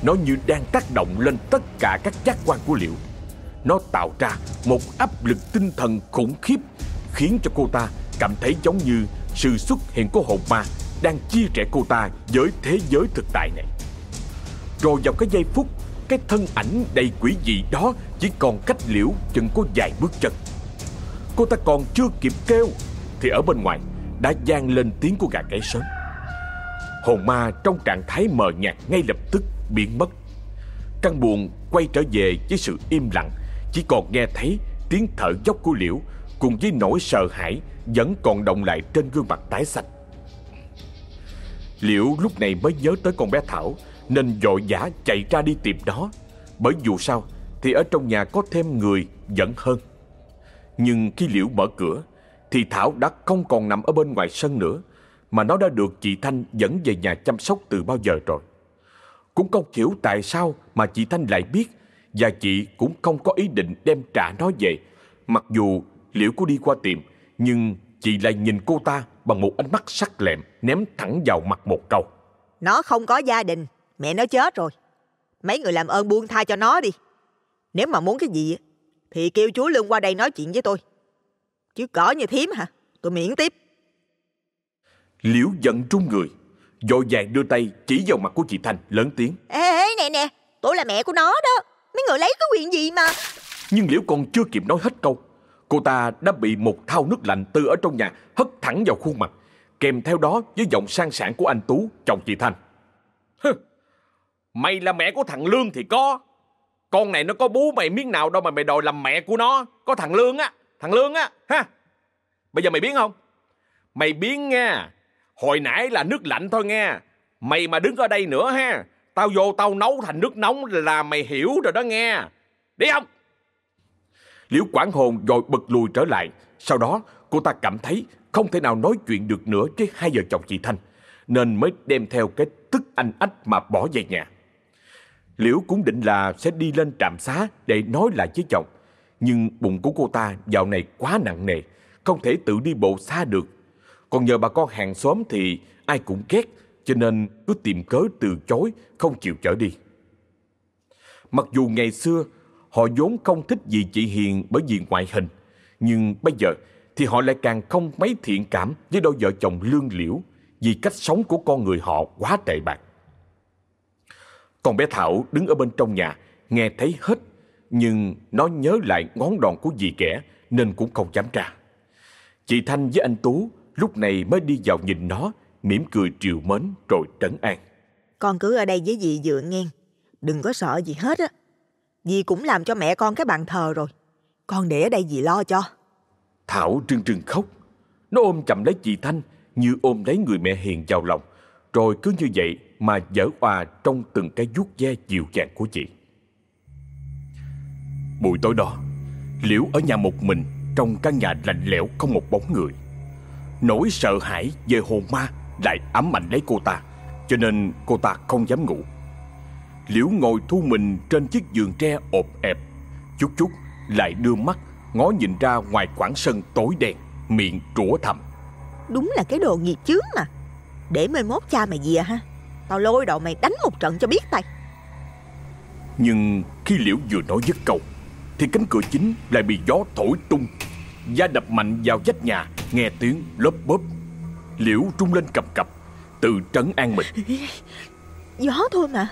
Speaker 1: Nó như đang tác động lên tất cả các giác quan của liễu. Nó tạo ra một áp lực tinh thần khủng khiếp, khiến cho cô ta cảm thấy giống như sự xuất hiện của hồn ma đang chia rẽ cô ta với thế giới thực tại này. Rồi vào cái giây phút, Cái thân ảnh đầy quỷ dị đó Chỉ còn cách liễu chừng có vài bước chân. Cô ta còn chưa kịp kêu, Thì ở bên ngoài Đã vang lên tiếng của gà gáy sớm. Hồn ma trong trạng thái mờ nhạt ngay lập tức biến mất. Căn buồn quay trở về với sự im lặng chỉ còn nghe thấy tiếng thở dốc của Liễu Cùng với nỗi sợ hãi Vẫn còn động lại trên gương mặt tái xanh. Liễu lúc này mới nhớ tới con bé Thảo Nên vội vã chạy ra đi tìm nó. Bởi dù sao Thì ở trong nhà có thêm người vẫn hơn. Nhưng khi Liễu mở cửa Thì Thảo đã không còn nằm ở bên ngoài sân nữa, Mà nó đã được chị Thanh dẫn về nhà chăm sóc từ bao giờ rồi. Cũng không hiểu tại sao mà chị Thanh lại biết và chị cũng không có ý định đem trả nó về Mặc dù Liễu có đi qua tiệm Nhưng chị lại nhìn cô ta bằng một ánh mắt sắc lẹm ném thẳng vào mặt một câu.
Speaker 4: Nó không có gia đình, mẹ nó chết rồi. Mấy người làm ơn buông tha cho nó đi. Nếu mà muốn cái gì thì kêu chú Lương qua đây nói chuyện với tôi. Chứ cỏ như thím hả? Tôi miễn tiếp.
Speaker 1: Liễu giận trung người, dội vàng đưa tay chỉ vào mặt của chị Thanh lớn tiếng.
Speaker 4: Ê, ê nè nè, tôi là mẹ của nó đó. Mấy người lấy cái quyền gì mà.
Speaker 1: Nhưng Liễu còn chưa kịp nói hết câu Cô ta đã bị một thao nước lạnh từ ở trong nhà hất thẳng vào khuôn mặt, kèm theo đó với giọng sang sảng của anh Tú, chồng chị Thanh. Mày là mẹ của thằng Lương thì có. Con này nó có bú mày miếng nào đâu mà mày đòi làm mẹ của nó. Có thằng Lương á, thằng Lương á, ha. Bây giờ mày biến không? Mày biến nha. Hồi nãy là nước lạnh thôi nha. Mày mà đứng ở đây nữa ha. Tao vô tao nấu thành nước nóng là mày hiểu rồi đó nghe. Đi không? Liễu Quảng Hồn rồi bật lùi trở lại. Sau đó, cô ta cảm thấy không thể nào nói chuyện được nữa với hai vợ chồng chị Thanh, nên mới đem theo cái tức anh ách mà bỏ về nhà. Liễu cũng định là sẽ đi lên trạm xá để nói lại với chồng, nhưng bụng của cô ta dạo này quá nặng nề, không thể tự đi bộ xa được. Còn nhờ bà con hàng xóm thì ai cũng ghét, cho nên cứ tìm cớ từ chối, không chịu chở đi. Mặc dù ngày xưa Họ vốn không thích gì chị Hiền bởi vì ngoại hình. Nhưng bây giờ thì họ lại càng không mấy thiện cảm với đôi vợ chồng lương liễu vì cách sống của con người họ quá tệ bạc. Còn bé Thảo đứng ở bên trong nhà, nghe thấy hết, nhưng nó nhớ lại ngón đòn của dì Kẻ nên cũng không dám ra. Chị Thanh với anh Tú lúc này mới đi vào nhìn nó, mỉm cười triều mến rồi trấn an.
Speaker 4: Con cứ ở đây với dì dựa nghe, đừng có sợ gì hết á. Dì cũng làm cho mẹ con cái bàn thờ rồi. Con để ở đây dì lo cho.
Speaker 1: Thảo trưng trưng khóc. Nó ôm chậm lấy chị Thanh như ôm lấy người mẹ hiền vào lòng. Rồi cứ như vậy mà dở hòa trong từng cái vuốt ve dịu dàng của chị. Buổi tối đó, Liễu ở nhà một mình trong căn nhà lạnh lẽo không một bóng người. Nỗi sợ hãi về hồn ma lại ám ảnh lấy cô ta, cho nên cô ta không dám ngủ. Liễu ngồi thu mình trên chiếc giường tre ộp ẹp. Chút chút lại đưa mắt Ngó nhìn ra ngoài quảng sân tối đen Miệng trũa thầm.
Speaker 4: Đúng là cái đồ nghiệp chướng mà. Để mai mốt cha mày về ha. Tao lôi đầu mày đánh một trận cho biết tay.
Speaker 1: Nhưng khi Liễu vừa nói dứt câu Thì cánh cửa chính lại bị gió thổi tung. Da đập mạnh vào vách nhà Nghe tiếng lốp bóp Liễu trung lên cầm cập Tự trấn an mình.
Speaker 4: Gió thôi mà.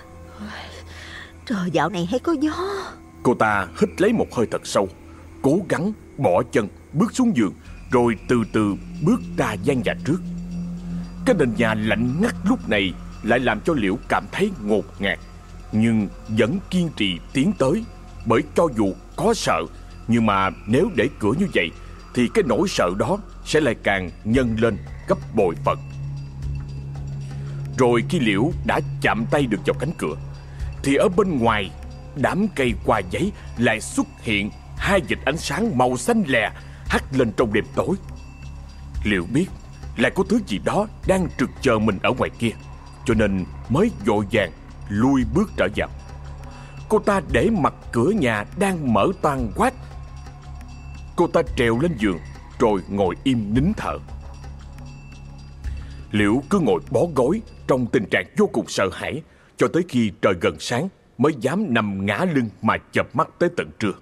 Speaker 4: Trời dạo này hay có gió.
Speaker 1: Cô ta hít lấy một hơi thật sâu Cố gắng bỏ chân Bước xuống giường Rồi từ từ bước ra gian nhà trước. Cái nền nhà lạnh ngắt lúc này Lại làm cho Liễu cảm thấy ngột ngạt Nhưng vẫn kiên trì tiến tới Bởi cho dù có sợ Nhưng mà nếu để cửa như vậy Thì cái nỗi sợ đó Sẽ lại càng nhân lên gấp bội phần Rồi khi Liễu đã chạm tay được vào cánh cửa thì ở bên ngoài đám cây qua giấy lại xuất hiện hai vệt ánh sáng màu xanh lè hắt lên trong đêm tối. Liễu biết lại có thứ gì đó đang trực chờ mình ở ngoài kia, cho nên mới vội vàng lui bước trở vào. Cô ta để mặt cửa nhà đang mở toang quát. Cô ta trèo lên giường rồi ngồi im nín thở. Liễu cứ ngồi bó gối trong tình trạng vô cùng sợ hãi cho tới khi trời gần sáng mới dám nằm ngã lưng mà chợp mắt tới tận trưa.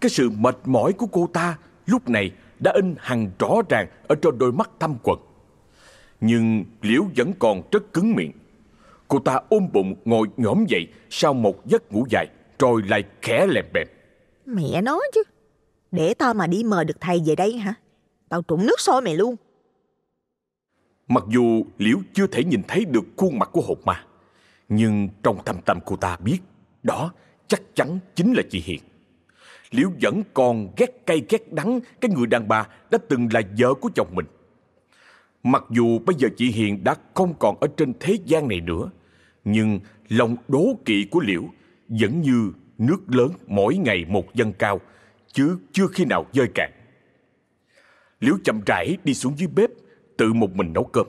Speaker 1: Cái sự mệt mỏi của cô ta lúc này đã in hằn rõ ràng ở trong đôi mắt thâm quần. Nhưng Liễu vẫn còn rất cứng miệng. Cô ta ôm bụng ngồi nhõm dậy sau một giấc ngủ dài rồi lại khẽ lẹp bẹp.
Speaker 4: Mẹ nói chứ, để tao mà đi mời được thầy về đây hả? Tao trụng nước sôi mày luôn.
Speaker 1: Mặc dù Liễu chưa thể nhìn thấy được khuôn mặt của hồn ma, nhưng trong thâm tâm cô ta biết đó chắc chắn chính là chị Hiền. Liễu vẫn còn ghét cay ghét đắng cái người đàn bà đã từng là vợ của chồng mình. Mặc dù bây giờ chị Hiền đã không còn ở trên thế gian này nữa, nhưng lòng đố kỵ của Liễu vẫn như nước lớn mỗi ngày một dâng cao, chứ chưa khi nào dơi cạn. Liễu chậm rãi đi xuống dưới bếp, tự một mình nấu cơm.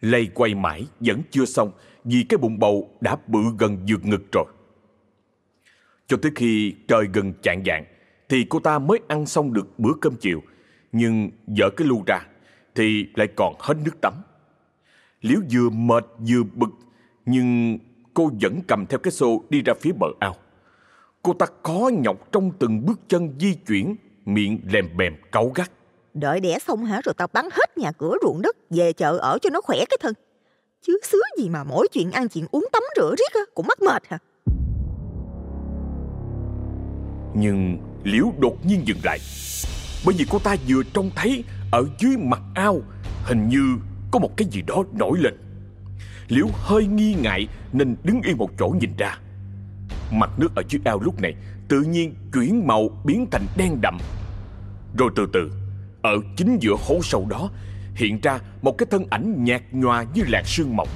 Speaker 1: Lây quay mãi vẫn chưa xong vì cái bụng bầu đã bự gần vượt ngực rồi. Cho tới khi trời gần chạng vạng thì cô ta mới ăn xong được bữa cơm chiều, nhưng dở cái lu ra thì lại còn hết nước tắm. Liễu vừa mệt vừa bực, nhưng cô vẫn cầm theo cái xô đi ra phía bờ ao. Cô ta khó nhọc trong từng bước chân di chuyển, miệng lèm bèm cáu gắt.
Speaker 4: Đợi đẻ xong hả rồi tao bán hết nhà cửa ruộng đất về chợ ở cho nó khỏe cái thân. Chứ xứ gì mà mỗi chuyện ăn chuyện uống tắm rửa riết á, cũng mắc mệt hả?
Speaker 1: Nhưng Liễu đột nhiên dừng lại Bởi vì cô ta vừa trông thấy Ở dưới mặt ao Hình như có một cái gì đó nổi lên Liễu hơi nghi ngại Nên đứng yên một chỗ nhìn ra Mặt nước ở dưới ao lúc này Tự nhiên chuyển màu biến thành đen đậm Rồi từ từ ở chính giữa hố sâu đó, Hiện ra một cái thân ảnh nhạt nhòa như làn sương mỏng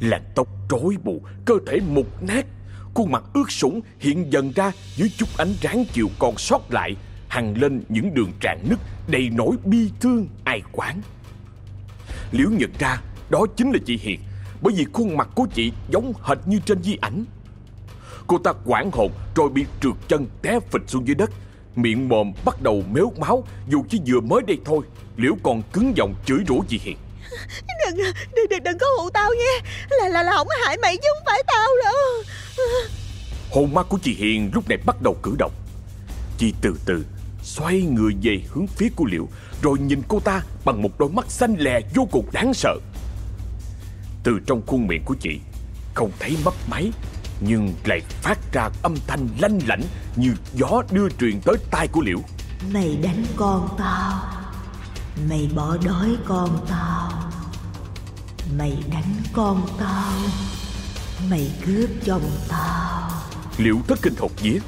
Speaker 1: Làn tóc rối bù Cơ thể mục nát, Khuôn mặt ướt sũng hiện dần ra dưới chút ánh ráng chiều còn sót lại, Hằng lên những đường tràn nứt đầy nỗi bi thương, ai quán. Liễu nhận ra, đó chính là chị Hiền, bởi vì khuôn mặt của chị giống hệt như trên di ảnh. Cô ta quảng hồn rồi bị trượt chân té phịch xuống dưới đất. Miệng mồm bắt đầu méo máu dù chỉ vừa mới đây thôi. Liễu còn cứng giọng chửi rủa chị Hiền.
Speaker 4: Đừng, đừng, đừng, đừng có hụ tao nha Là là là không hại mày chứ không phải tao đâu
Speaker 1: Hồn ma của chị Hiền lúc này bắt đầu cử động Chị từ từ xoay người về hướng phía của Liễu Rồi nhìn cô ta bằng một đôi mắt xanh lè vô cùng đáng sợ Từ trong khuôn miệng của chị Không thấy mấp máy Nhưng lại phát ra âm thanh lanh lảnh Như gió đưa truyền tới tai của Liễu.
Speaker 2: Mày đánh con tao. Mày bỏ đói con tao. Mày đánh con tao. Mày cướp chồng tao.
Speaker 1: Liễu thất kinh hột vía.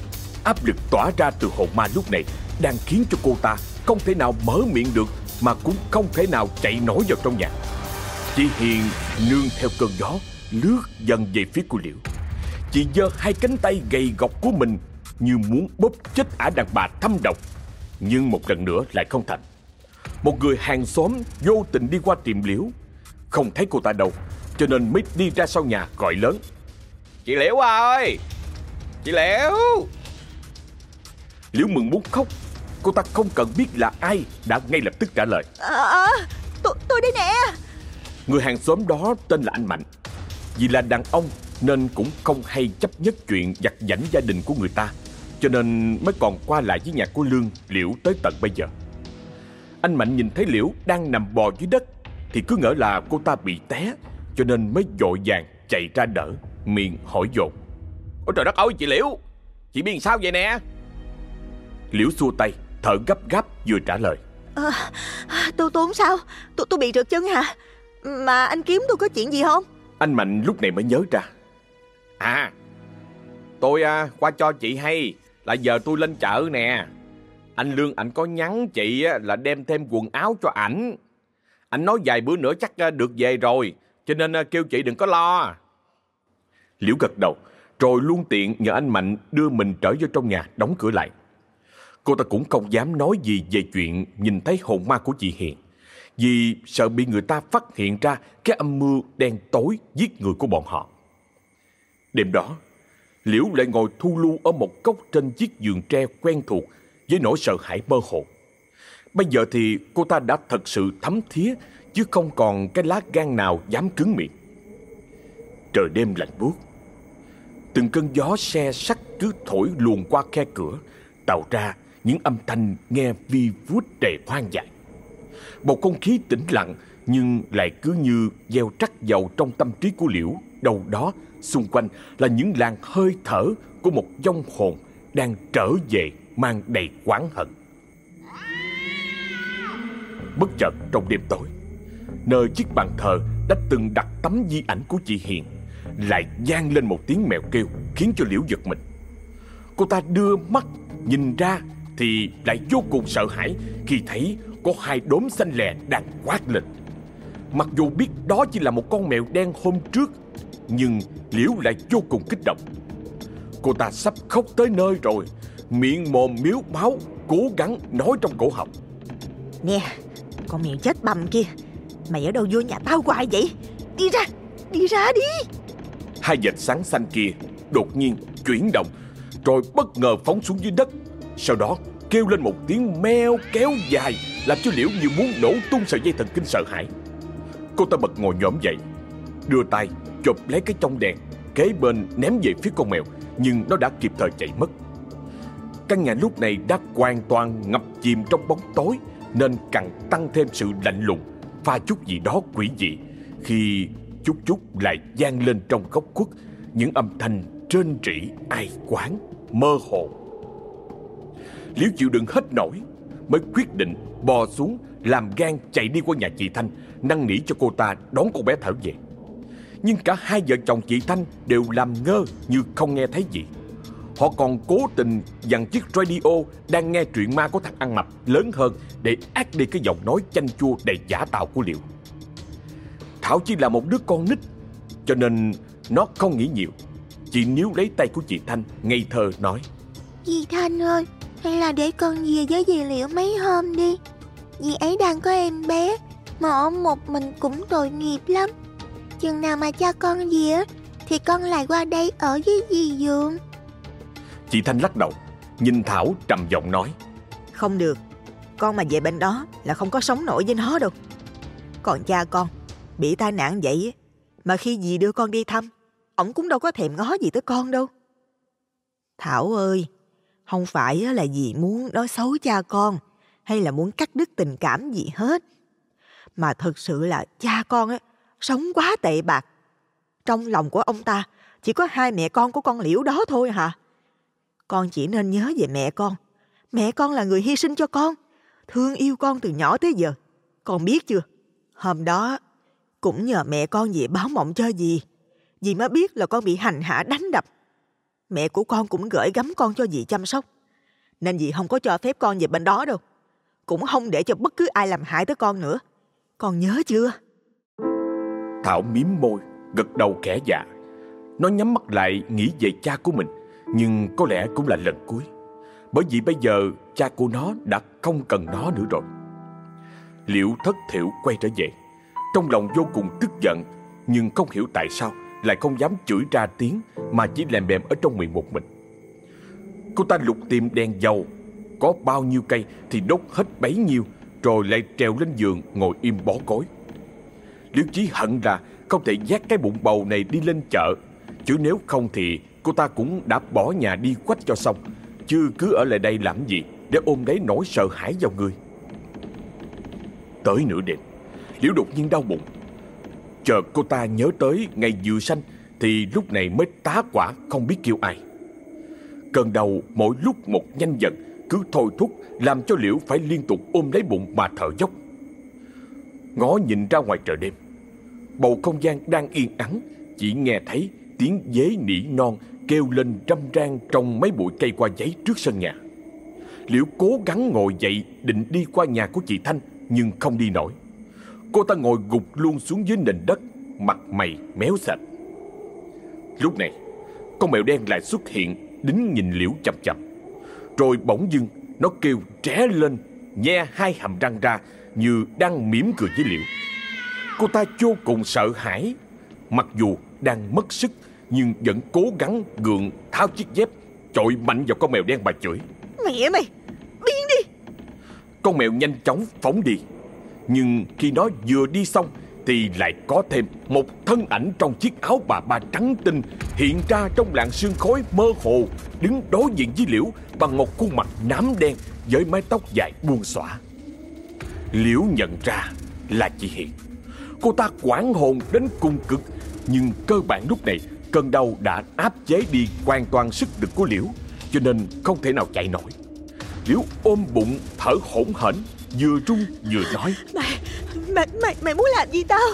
Speaker 1: Áp lực tỏa ra từ hồn ma lúc này Đang khiến cho cô ta không thể nào mở miệng được Mà cũng không thể nào chạy nổi vào trong nhà. Chị Hiền nương theo cơn gió Lướt dần về phía của Liễu Chị giơ hai cánh tay gầy gọc của mình Như muốn bóp chết ả đàn bà thâm độc. Nhưng một lần nữa lại không thành. Một người hàng xóm vô tình đi qua tìm Liễu. Không thấy cô ta đâu Cho nên mới đi ra sau nhà gọi lớn.
Speaker 5: Chị Liễu ơi! Chị Liễu!
Speaker 1: Liễu mừng muốn khóc. Cô ta không cần biết là ai Đã ngay lập tức trả lời.
Speaker 4: À, à, tôi, tôi đây nè!
Speaker 1: Người hàng xóm đó tên là anh Mạnh. Vì là đàn ông Nên cũng không hay chấp nhất chuyện giặt giảnh gia đình của người ta Cho nên mới còn qua lại với nhà của Lương Liễu tới tận bây giờ. Anh Mạnh nhìn thấy Liễu đang nằm bò dưới đất Thì cứ ngỡ là cô ta bị té Cho nên mới dội vàng chạy ra đỡ Miệng hỏi dồn.
Speaker 5: Ôi trời đất ơi chị Liễu Chị biết sao vậy nè?
Speaker 1: Liễu xua tay Thở gấp gáp vừa trả lời.
Speaker 4: À, Tôi tôi không sao Tôi tôi bị trượt chân hả? Mà anh kiếm tôi có chuyện gì không?
Speaker 1: Anh Mạnh lúc này mới nhớ ra
Speaker 5: À Tôi à, qua cho chị hay Là giờ tôi lên chợ nè. Anh Lương ảnh có nhắn chị á, là đem thêm quần áo cho ảnh. Anh nói vài bữa nữa chắc à, được về rồi Cho nên à, kêu chị đừng có lo.
Speaker 1: Liễu gật đầu Rồi luôn tiện nhờ anh Mạnh đưa mình trở vô trong nhà đóng cửa lại. Cô ta cũng không dám nói gì về chuyện nhìn thấy hồn ma của chị Hiền Vì sợ bị người ta phát hiện ra cái âm mưu đen tối giết người của bọn họ. Đêm đó Liễu lại ngồi thu lưu ở một góc trên chiếc giường tre quen thuộc với nỗi sợ hãi mơ hồ. Bây giờ thì cô ta đã thật sự thấm thía chứ không còn cái lá gan nào dám cứng miệng. Trời đêm lạnh buốt. Từng cơn gió xe sắt cứ thổi luồn qua khe cửa, tạo ra những âm thanh nghe vi vút trề hoang dại. Một không khí tĩnh lặng nhưng lại cứ như gieo trắc dầu trong tâm trí của Liễu đâu đó xung quanh là những làn hơi thở của một vong hồn đang trở về mang đầy oán hận. Bất chợt trong đêm tối, Nơi chiếc bàn thờ đã từng đặt tấm di ảnh của chị Hiền Lại vang lên một tiếng mèo kêu Khiến cho Liễu giật mình Cô ta đưa mắt nhìn ra Thì lại vô cùng sợ hãi Khi thấy có hai đốm xanh lè đang quát lên Mặc dù biết đó chỉ là một con mèo đen hôm trước nhưng Liễu lại vô cùng kích động. Cô ta sắp khóc tới nơi rồi Miệng mồm miếu máu Cố gắng nói trong cổ họng.
Speaker 2: Nè Con mèo chết bầm kia Mày ở đâu vô nhà tao hoài vậy? Đi ra Đi ra đi.
Speaker 1: Hai vệt sáng xanh kia đột nhiên chuyển động Rồi bất ngờ phóng xuống dưới đất. Sau đó kêu lên một tiếng meo kéo dài Làm cho Liễu như muốn nổ tung sợi dây thần kinh sợ hãi. Cô ta bật ngồi nhổm dậy Đưa tay chụp lấy cái trong đèn, Kế bên ném về phía con mèo, Nhưng nó đã kịp thời chạy mất. Căn nhà lúc này đã hoàn toàn ngập chìm trong bóng tối, Nên càng tăng thêm sự lạnh lùng, Pha chút gì đó quỷ dị, Khi chút chút lại vang lên trong góc khuất, Những âm thanh trên trĩ ai quán, Mơ hồ. Liễu chịu đựng hết nổi, Mới quyết định bò xuống, Làm gan chạy đi qua nhà chị Thanh, Năn nỉ cho cô ta đón cô bé Thảo về. Nhưng cả hai vợ chồng chị Thanh Đều làm ngơ như không nghe thấy gì Họ còn cố tình dặn chiếc radio đang nghe truyện ma của thằng ăn mập lớn hơn để át đi cái giọng nói chanh chua đầy giả tạo của Liệu. Thảo chỉ là một đứa con nít, cho nên nó không nghĩ nhiều. Chị níu lấy tay của chị Thanh, ngây thơ nói.
Speaker 3: Dì Thanh ơi, hay là để con về với dì Liễu mấy hôm đi. Dì ấy đang có em bé, mà ôm một mình cũng tội nghiệp lắm. Chừng nào mà cha con về á, thì con lại qua đây ở với dì Dượng.
Speaker 1: Chị Thanh lắc đầu, nhìn Thảo trầm giọng nói.
Speaker 2: Không được Con mà về bên đó là không có sống nổi với nó đâu Còn cha con Bị tai nạn vậy á, Mà khi dì đưa con đi thăm Ổng cũng đâu có thèm ngó gì tới con đâu Thảo ơi Không phải á là dì muốn nói xấu cha con Hay là muốn cắt đứt tình cảm gì hết Mà thật sự là cha con á Sống quá tệ bạc. Trong lòng của ông ta, Chỉ có hai mẹ con của con liễu đó thôi hả? Con chỉ nên nhớ về mẹ con. Mẹ con là người hy sinh cho con. Thương yêu con từ nhỏ tới giờ. Con biết chưa? Hôm đó, Cũng nhờ mẹ con về báo mộng cho dì. Dì mới biết là con bị hành hạ đánh đập. Mẹ của con cũng gửi gắm con cho dì chăm sóc. Nên dì không có cho phép con về bên đó đâu. Cũng không để cho bất cứ ai làm hại tới con nữa. Con nhớ chưa?
Speaker 1: Thảo miếm môi, gật đầu kẻ dạ. Nó nhắm mắt lại nghĩ về cha của mình, nhưng có lẽ cũng là lần cuối. Bởi vì bây giờ cha của nó đã không cần nó nữa rồi. Liễu thất thiểu quay trở về. Trong lòng vô cùng tức giận, nhưng không hiểu tại sao lại không dám chửi ra tiếng mà chỉ lèm bèm ở trong miệng một mình. Cô ta lục tìm đèn dầu, có bao nhiêu cây thì đốt hết bấy nhiêu, rồi lại trèo lên giường ngồi im bó cối. Liễu Chí hận là không thể dắt cái bụng bầu này đi lên chợ, chứ nếu không thì cô ta cũng đã bỏ nhà đi quách cho xong, chứ cứ ở lại đây làm gì để ôm lấy nỗi sợ hãi vào người. Tới nửa đêm, Liễu đột nhiên đau bụng. Chờ cô ta nhớ tới ngày vừa sanh thì lúc này mới tá quả không biết kêu ai. Cơn đau mỗi lúc một nhanh dần, cứ thôi thúc làm cho Liễu phải liên tục ôm lấy bụng mà thở dốc. Ngó nhìn ra ngoài trời đêm, bầu không gian đang yên ắng, chỉ nghe thấy tiếng dế nỉ non kêu lên râm ran trong mấy bụi cây qua giấy trước sân nhà. Liễu cố gắng ngồi dậy định đi qua nhà của chị Thanh nhưng không đi nổi. Cô ta ngồi gục luôn xuống dưới nền đất, mặt mày méo sạch. Lúc này, con mèo đen lại xuất hiện, đứng nhìn Liễu chậm chậm. Rồi bỗng dưng, nó kêu tré lên, nhe hai hàm răng ra như đang mỉm cười với Liễu. Cô ta vô cùng sợ hãi, mặc dù đang mất sức nhưng vẫn cố gắng gượng tháo chiếc dép chọi mạnh vào con mèo đen bà chửi.
Speaker 2: Mẹ mày Biến đi.
Speaker 1: Con mèo nhanh chóng phóng đi Nhưng khi nó vừa đi xong Thì lại có thêm một thân ảnh trong chiếc áo bà ba trắng tinh Hiện ra trong làn sương khói mơ hồ Đứng đối diện với Liễu Bằng một khuôn mặt nám đen Với mái tóc dài buông xõa. Liễu nhận ra là chị Hiền Cô ta quảng hồn đến cùng cực Nhưng cơ bản lúc này Cơn đau đã áp chế đi hoàn toàn sức lực của Liễu Cho nên không thể nào chạy nổi. Liễu ôm bụng thở hổn hển vừa run vừa nói.
Speaker 2: Mày, mày, mày, mày muốn làm gì tao?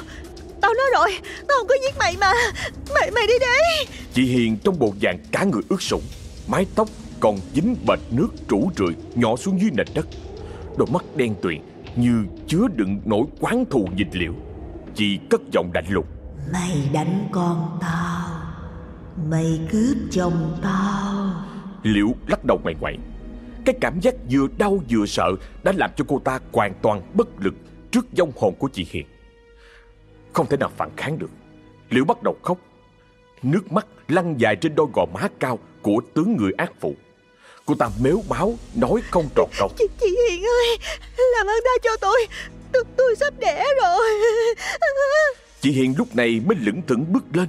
Speaker 2: Tao nói rồi, tao không có giết mày mà. Mày, mày đi đây
Speaker 1: Chị Hiền trong bộ dạng cả người ướt sũng Mái tóc còn dính bệt nước rủ rượi nhỏ xuống dưới nền đất. Đôi mắt đen tuyền như chứa đựng nỗi quán thù nhìn liễu Chị cất giọng lạnh lùng.
Speaker 2: Mày đánh con tao. Mày cướp chồng tao.
Speaker 1: Liễu lắc đầu mày ngoại Cái cảm giác vừa đau vừa sợ Đã làm cho cô ta hoàn toàn bất lực Trước dông hồn của chị Hiền. Không thể nào phản kháng được. Liễu bắt đầu khóc. Nước mắt lăn dài trên đôi gò má cao Của tướng người ác phụ. Cô ta mếu máu nói không trọn câu
Speaker 2: chị, chị Hiền ơi Làm ơn tha cho tôi Tôi, tôi sắp đẻ rồi.
Speaker 1: Chị Hiền lúc này mới lững thững bước lên.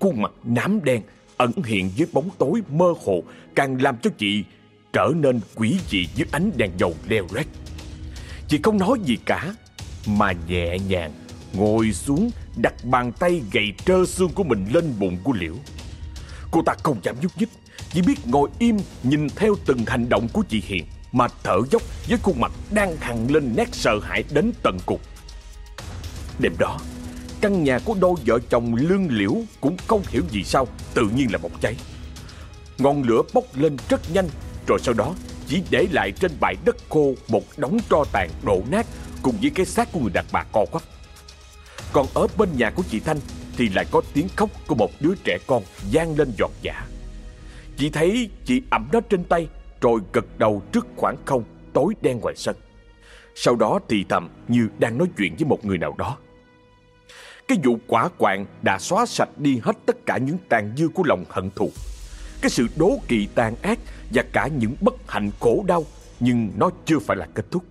Speaker 1: Khuôn mặt nám đen Ẩn hiện dưới bóng tối mơ hồ Càng làm cho chị trở nên quỷ dị dưới ánh đèn dầu leo rét Chị không nói gì cả Mà nhẹ nhàng Ngồi xuống đặt bàn tay gầy trơ xương của mình lên bụng của Liễu. Cô ta không dám nhúc nhích Chỉ biết ngồi im nhìn theo từng hành động của chị Hiền. Mà thở dốc với khuôn mặt đang hằn lên nét sợ hãi đến tận cùng. Đêm đó, Căn nhà của đôi vợ chồng lương liễu Cũng không hiểu gì sao Tự nhiên là bốc cháy. Ngọn lửa bốc lên rất nhanh, Rồi sau đó chỉ để lại trên bãi đất khô Một đống tro tàn đổ nát Cùng với cái xác của người đàn bà co quắp. Còn ở bên nhà của chị Thanh Thì lại có tiếng khóc của một đứa trẻ con vang lên giọt giả Chị thấy chị ẩm nó trên tay rồi gật đầu trước khoảng không Tối đen ngoài sân Sau đó thì thầm như đang nói chuyện với một người nào đó cái vụ quả quạng đã xóa sạch đi hết tất cả những tàn dư của lòng hận thù. Cái sự đố kỵ tàn ác và cả những bất hạnh khổ đau, nhưng nó chưa phải là kết thúc.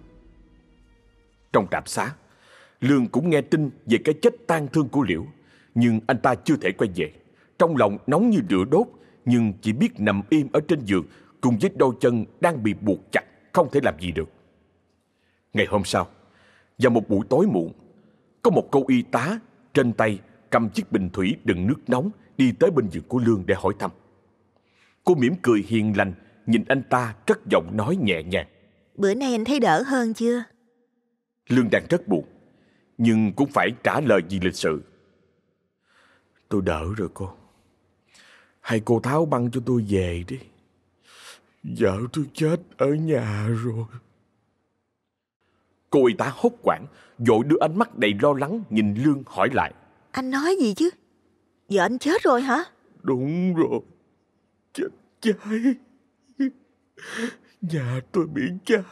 Speaker 1: Trong trạm xá, Lương cũng nghe tin về cái chết tang thương của Liễu, nhưng anh ta chưa thể quay về. Trong lòng nóng như lửa đốt, nhưng chỉ biết nằm im ở trên giường cùng với đôi chân đang bị buộc chặt, không thể làm gì được. Ngày hôm sau, vào một buổi tối muộn, có một cô y tá trên tay cầm chiếc bình thủy đựng nước nóng đi tới bên giường của Lương để hỏi thăm. Cô mỉm cười hiền lành, nhìn anh ta cất giọng nói nhẹ nhàng.
Speaker 2: Bữa nay anh thấy đỡ hơn chưa?
Speaker 1: Lương đang rất buồn, nhưng cũng phải trả lời gì lịch sự. Tôi đỡ rồi cô. Hay cô tháo băng cho tôi về đi. Vợ tôi chết ở nhà rồi. Cô y tá hốt quảng, vội đưa ánh mắt đầy lo lắng nhìn Lương hỏi lại.
Speaker 2: Anh nói gì chứ? Vợ anh chết rồi hả?
Speaker 1: Đúng rồi. Chết cháy. Nhà tôi bị cháy.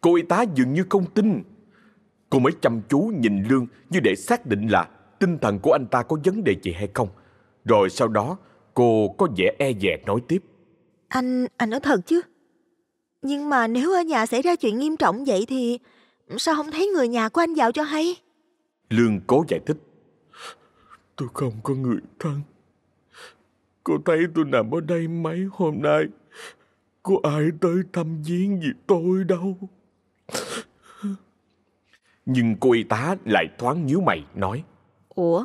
Speaker 1: Cô y tá dường như không tin. Cô mới chăm chú nhìn Lương như để xác định là tinh thần của anh ta có vấn đề gì hay không. Rồi sau đó cô có vẻ e dè nói tiếp.
Speaker 2: Anh, anh nói thật chứ? Nhưng mà nếu ở nhà xảy ra chuyện nghiêm trọng vậy thì sao không thấy người nhà của anh vào cho hay?
Speaker 1: Lương cố giải thích. Tôi không có người thân. Cô thấy tôi nằm ở đây mấy hôm nay. Có ai tới thăm viếng gì tôi đâu. Nhưng cô y tá lại thoáng nhíu mày nói.
Speaker 2: Ủa?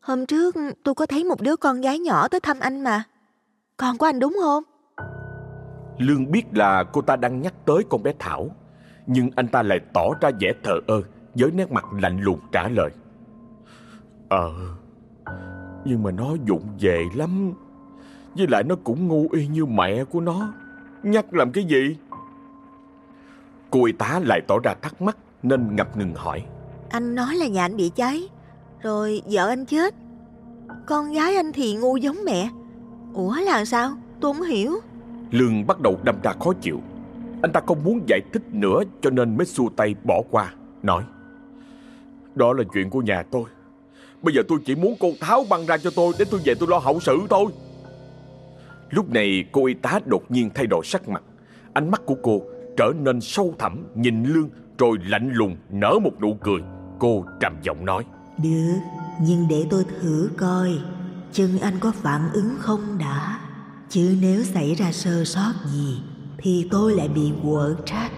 Speaker 2: Hôm trước tôi có thấy một đứa con gái nhỏ tới thăm anh mà. Con của anh đúng không?
Speaker 1: Lương biết là cô ta đang nhắc tới con bé Thảo Nhưng anh ta lại tỏ ra vẻ thờ ơ Với nét mặt lạnh lùng trả lời Ờ Nhưng mà nó dụng về lắm Với lại nó cũng ngu y như mẹ của nó Nhắc làm cái gì Cô y tá lại tỏ ra thắc mắc Nên ngập ngừng hỏi
Speaker 2: Anh nói là nhà anh bị cháy rồi vợ anh chết. Con gái anh thì ngu giống mẹ. Ủa là sao? Tôi không hiểu.
Speaker 1: Lương bắt đầu đâm ra khó chịu. Anh ta không muốn giải thích nữa Cho nên mới xua tay bỏ qua, Nói. Đó là chuyện của nhà tôi. Bây giờ tôi chỉ muốn cô tháo băng ra cho tôi Để tôi về tôi lo hậu sự thôi. Lúc này cô y tá đột nhiên thay đổi sắc mặt. Ánh mắt của cô trở nên sâu thẳm, Nhìn Lương, rồi lạnh lùng nở một nụ cười. Cô trầm giọng nói.
Speaker 2: Được, nhưng để tôi thử coi Chân anh có phản ứng không đã. Chứ nếu xảy ra sơ sót gì Thì tôi lại bị quở trách.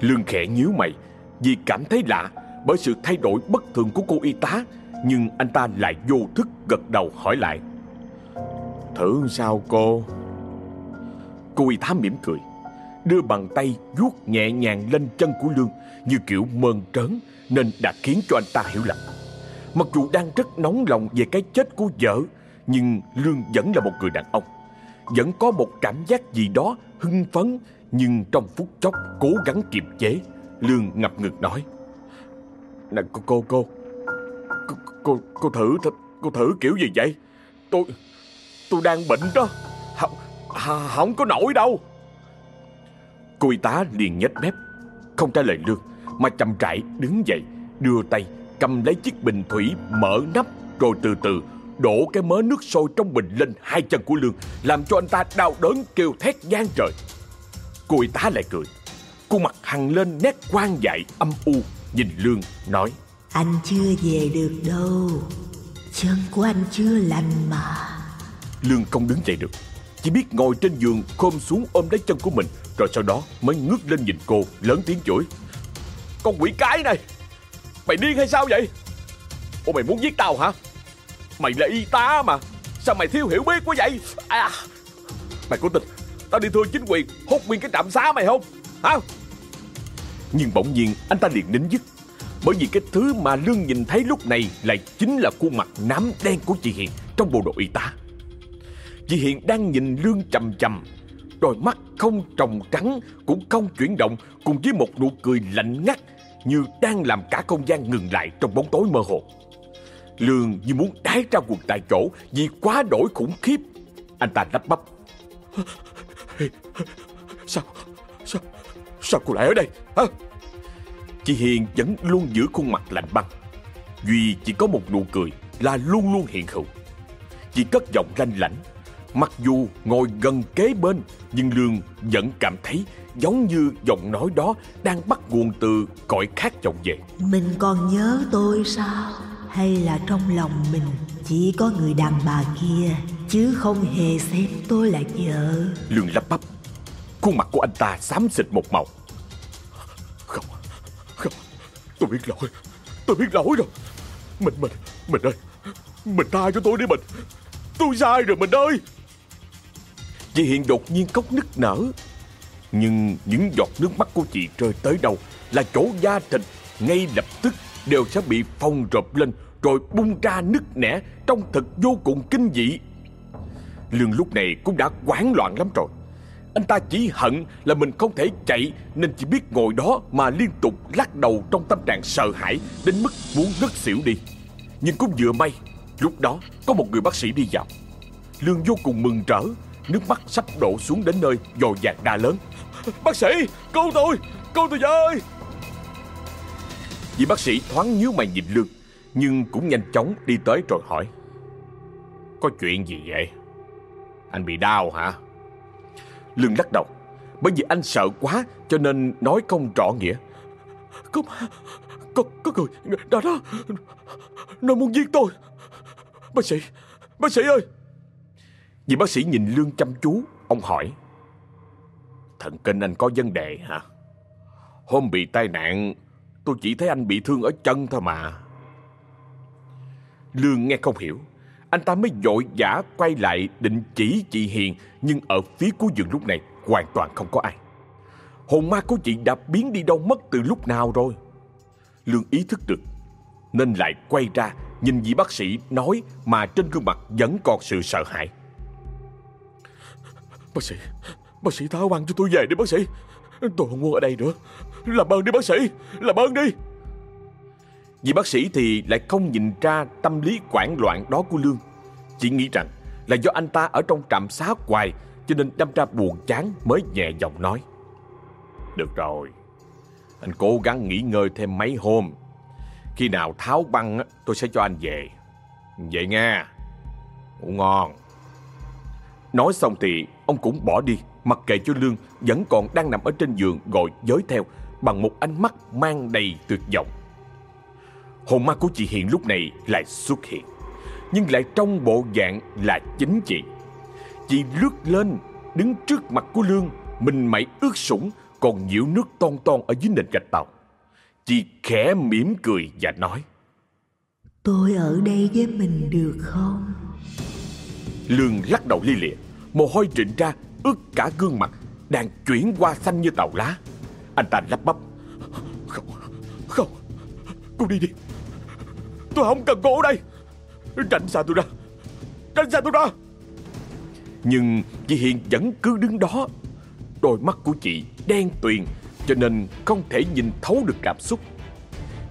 Speaker 1: Lương khẽ nhíu mày Vì cảm thấy lạ Bởi sự thay đổi bất thường của cô y tá Nhưng anh ta lại vô thức gật đầu hỏi lại. Thử sao cô? Cô y tá mỉm cười Đưa bàn tay vuốt nhẹ nhàng lên chân của Lương Như kiểu mơn trớn Nên đã khiến cho anh ta hiểu lầm. Mặc dù đang rất nóng lòng về cái chết của vợ Nhưng Lương vẫn là một người đàn ông. Vẫn có một cảm giác gì đó hưng phấn Nhưng trong phút chốc cố gắng kiềm chế Lương ngập ngừng nói. Nè cô cô cô Cô, cô, cô thử Cô thử kiểu gì vậy? Tôi Tôi đang bệnh đó. Không, không có nổi đâu. Cô y tá liền nhếch mép Không trả lời Lương Mà chậm rãi đứng dậy Đưa tay cầm lấy chiếc bình thủy mở nắp Rồi từ từ đổ cái mớ nước sôi trong bình lên hai chân của Lương Làm cho anh ta đau đớn kêu thét gian trời. Cô y tá lại cười. Cô mặt hằn lên nét quan dại âm u Nhìn Lương nói.
Speaker 2: Anh chưa về được đâu. Chân của anh chưa lành mà.
Speaker 1: Lương không đứng dậy được. Chỉ biết ngồi trên giường khom xuống ôm lấy chân của mình Rồi sau đó mới ngước lên nhìn cô Lớn tiếng chửi. Con quỷ cái này Mày điên hay sao vậy? Ủa mày muốn giết tao hả? Mày là y tá mà. Sao mày thiếu hiểu biết quá vậy? À, Mày có tin Tao đi thưa chính quyền hút nguyên cái trạm xá mày không? Hả? Nhưng bỗng nhiên anh ta liền nín dứt. Bởi vì cái thứ mà Lương nhìn thấy lúc này Lại chính là khuôn mặt nám đen của chị Hiền Trong bộ đồ y tá. Chị Hiền đang nhìn Lương chầm chầm Đôi mắt không trồng trắng Cũng không chuyển động Cùng với một nụ cười lạnh ngắt như đang làm cả không gian ngừng lại Trong bóng tối mơ hồ. Lương như muốn đái ra quần tại chỗ Vì quá đổi khủng khiếp. Anh ta lắp bắp. Sao? Sao? Sao cô lại ở đây? Hả? Chị Hiền vẫn luôn giữ khuôn mặt lạnh băng. Duy chỉ có một nụ cười Là luôn luôn hiện hữu. Chị cất giọng lanh lảnh. Mặc dù ngồi gần kế bên Nhưng Lương vẫn cảm thấy Giống như giọng nói đó Đang bắt nguồn từ cõi khác vọng về.
Speaker 2: Mình còn nhớ tôi sao? Hay là trong lòng mình Chỉ có người đàn bà kia Chứ không hề xem tôi là vợ?
Speaker 1: Lương lắp bắp Khuôn mặt của anh ta xám xịt một màu. Không Không Tôi biết lỗi Tôi biết lỗi rồi. Mình mình Mình ơi Mình tha cho tôi đi mình. Tôi sai rồi mình ơi. Chị Hiền đột nhiên khóc nức nở nhưng những giọt nước mắt của chị rơi tới đâu Là chỗ da thịt Ngay lập tức đều sẽ bị phong rộp lên Rồi bung ra nứt nẻ Trong thật vô cùng kinh dị. Lương lúc này cũng đã hoảng loạn lắm rồi. Anh ta chỉ hận là mình không thể chạy Nên chỉ biết ngồi đó mà liên tục lắc đầu trong tâm trạng sợ hãi Đến mức muốn ngất xỉu đi. Nhưng cũng vừa may, Lúc đó có một người bác sĩ đi vào. Lương vô cùng mừng rỡ, Nước mắt sắp đổ xuống đến nơi dò dạt đa lớn. Bác sĩ cứu tôi Cứu tôi với. Vị bác sĩ thoáng nhíu mày nhìn Lương Nhưng cũng nhanh chóng đi tới rồi hỏi. Có chuyện gì vậy? Anh bị đau hả? Lương lắc đầu. Bởi vì anh sợ quá cho nên nói không rõ nghĩa. Có Có, có người đó đó. Nó muốn giết tôi. Bác sĩ Bác sĩ ơi. Vì bác sĩ nhìn Lương chăm chú Ông hỏi Thần kinh anh có vấn đề hả? Hôm bị tai nạn, Tôi chỉ thấy anh bị thương ở chân thôi mà. Lương nghe không hiểu. Anh ta mới vội vã quay lại định chỉ chị Hiền, Nhưng ở phía cuối giường lúc này Hoàn toàn không có ai. Hồn ma của chị đã biến đi đâu mất từ lúc nào rồi? Lương ý thức được, Nên lại quay ra Nhìn vị bác sĩ nói Mà trên gương mặt vẫn còn sự sợ hãi. Bác sĩ Bác sĩ tháo băng cho tôi về đi bác sĩ. Tôi không muốn ở đây nữa. Làm ơn đi bác sĩ. Làm ơn đi. Vì bác sĩ thì lại không nhìn ra tâm lý quảng loạn đó của Lương. Chỉ nghĩ rằng là do anh ta ở trong trạm xá hoài Cho nên đâm ra buồn chán mới nhẹ giọng nói. Được rồi. Anh cố gắng nghỉ ngơi thêm mấy hôm. Khi nào tháo băng tôi sẽ cho anh về. Vậy nha. Ngủ ngon. Nói xong thì ông cũng bỏ đi Mặc kệ cho Lương vẫn còn đang nằm ở trên giường gọi dối theo Bằng một ánh mắt mang đầy tuyệt vọng. Hồn ma của chị Hiền lúc này lại xuất hiện Nhưng lại trong bộ dạng là chính chị. Chị lướt lên Đứng trước mặt của Lương Mình mẩy ướt sũng Còn nhiễu nước ton ton ở dưới nền gạch tàu. Chị khẽ mỉm cười và nói
Speaker 2: Tôi ở đây với mình được không?
Speaker 1: Lương lắc đầu li lịa Mồ hôi trịnh ra ướt cả gương mặt Đang chuyển qua xanh như tàu lá. Anh ta lắp bắp. Không, không Cô đi đi. Tôi không cần cô ở đây. Tránh xa tôi ra. Tránh xa tôi ra. Nhưng chị Hiền vẫn cứ đứng đó. Đôi mắt của chị đen tuyền Cho nên không thể nhìn thấu được cảm xúc.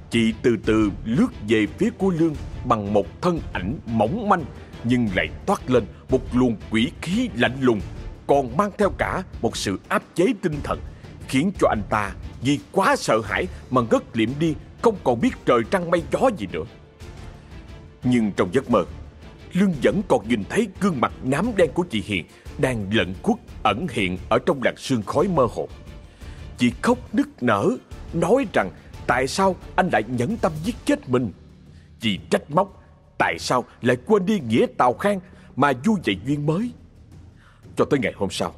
Speaker 1: Chị từ từ lướt về phía của Lương Bằng một thân ảnh mỏng manh Nhưng lại toát lên một luồng quỷ khí lạnh lùng. Còn mang theo cả một sự áp chế tinh thần, Khiến cho anh ta vì quá sợ hãi mà ngất liệm đi, Không còn biết trời trăng mây gió gì nữa. Nhưng trong giấc mơ, Lương vẫn còn nhìn thấy gương mặt nám đen của chị Hiền Đang lẫn khuất ẩn hiện ở trong làn sương khói mơ hồ. Chị khóc nức nở, Nói rằng tại sao anh lại nhẫn tâm giết chết mình? Chị trách móc, Tại sao lại quên đi nghĩa Tào Khang Mà vui dậy duyên mới? Cho tới ngày hôm sau.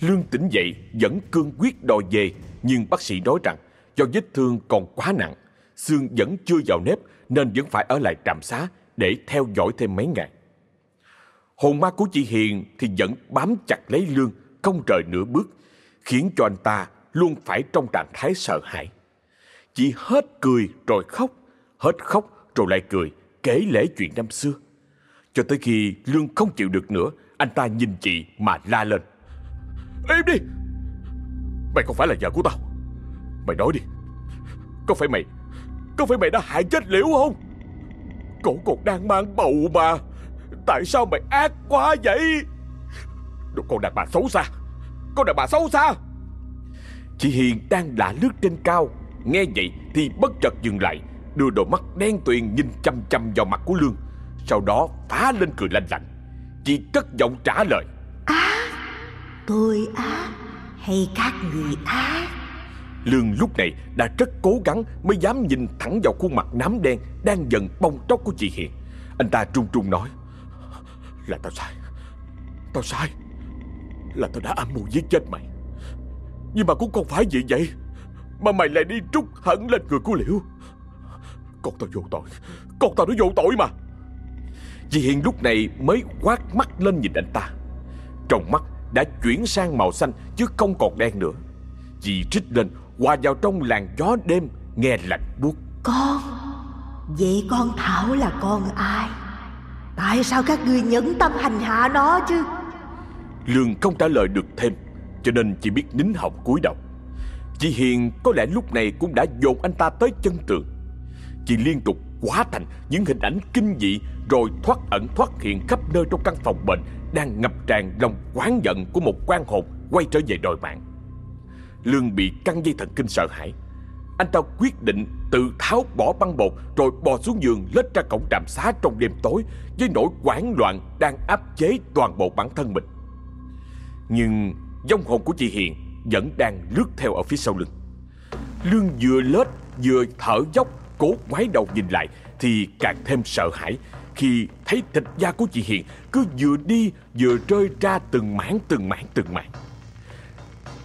Speaker 1: Lương tỉnh dậy vẫn cương quyết đòi về, Nhưng bác sĩ nói rằng Do vết thương còn quá nặng, Xương vẫn chưa vào nếp Nên vẫn phải ở lại trạm xá Để theo dõi thêm mấy ngày. Hồn ma của chị Hiền thì vẫn bám chặt lấy Lương, Không rời nửa bước, Khiến cho anh ta luôn phải trong trạng thái sợ hãi. Chị hết cười rồi khóc, Hết khóc rồi lại cười, Kể lễ chuyện năm xưa. Cho tới khi Lương không chịu được nữa anh ta nhìn chị mà la lên. Im đi. Mày không phải là vợ của tao. Mày nói đi. Có phải mày, Có phải mày đã hại chết Liễu không? Cổ còn đang mang bầu mà. Tại sao mày ác quá vậy? Đồ con đàn bà xấu xa. Con đàn bà xấu xa. Chị Hiền đang lạ lướt trên cao. Nghe vậy thì bất chợt dừng lại, Đưa đôi mắt đen tuyền nhìn chăm chăm vào mặt của Lương. Sau đó phá lên cười lạnh lạnh. Chị cất giọng trả lời.
Speaker 3: Ác? Tôi ác Hay các người ác?
Speaker 1: Lương lúc này đã rất cố gắng Mới dám nhìn thẳng vào khuôn mặt nám đen Đang dần bong tróc của chị Hiền. Anh ta trung trung nói Là tao sai. Tao sai. Là tao đã âm mưu giết chết mày. Nhưng mà cũng không phải vì vậy Mà mày lại đi trút hận lên người của Liễu. Con tao vô tội. Con tao nó vô tội mà Chị Hiền lúc này mới quát mắt lên nhìn anh ta. Trong mắt đã chuyển sang màu xanh Chứ không còn đen nữa. Chị trích lên Hòa vào trong làn gió đêm Nghe lạnh buốt.
Speaker 3: Con Vậy con Thảo là con ai? Tại sao các ngươi nhẫn tâm hành hạ nó chứ?
Speaker 1: Lương không trả lời được thêm Cho nên chỉ biết nín họng cúi đầu. Chị Hiền có lẽ lúc này cũng đã dồn anh ta tới chân tường. Chị liên tục quá thành những hình ảnh kinh dị Rồi thoát ẩn thoát hiện khắp nơi trong căn phòng bệnh Đang ngập tràn lòng quán giận của một quan hồn quay trở về đòi mạng. Lương bị căng dây thần kinh sợ hãi. Anh ta quyết định tự tháo bỏ băng bột Rồi bò xuống giường lết ra cổng trạm xá trong đêm tối Với nỗi hoảng loạn đang áp chế toàn bộ bản thân mình. Nhưng dòng hồn của chị Hiền vẫn đang lướt theo ở phía sau lưng. Lương vừa lết vừa thở dốc Cố ngoái đầu nhìn lại Thì càng thêm sợ hãi. Khi thấy thịt da của chị Hiền Cứ vừa đi vừa rơi ra từng mảng từng mảng từng mảng.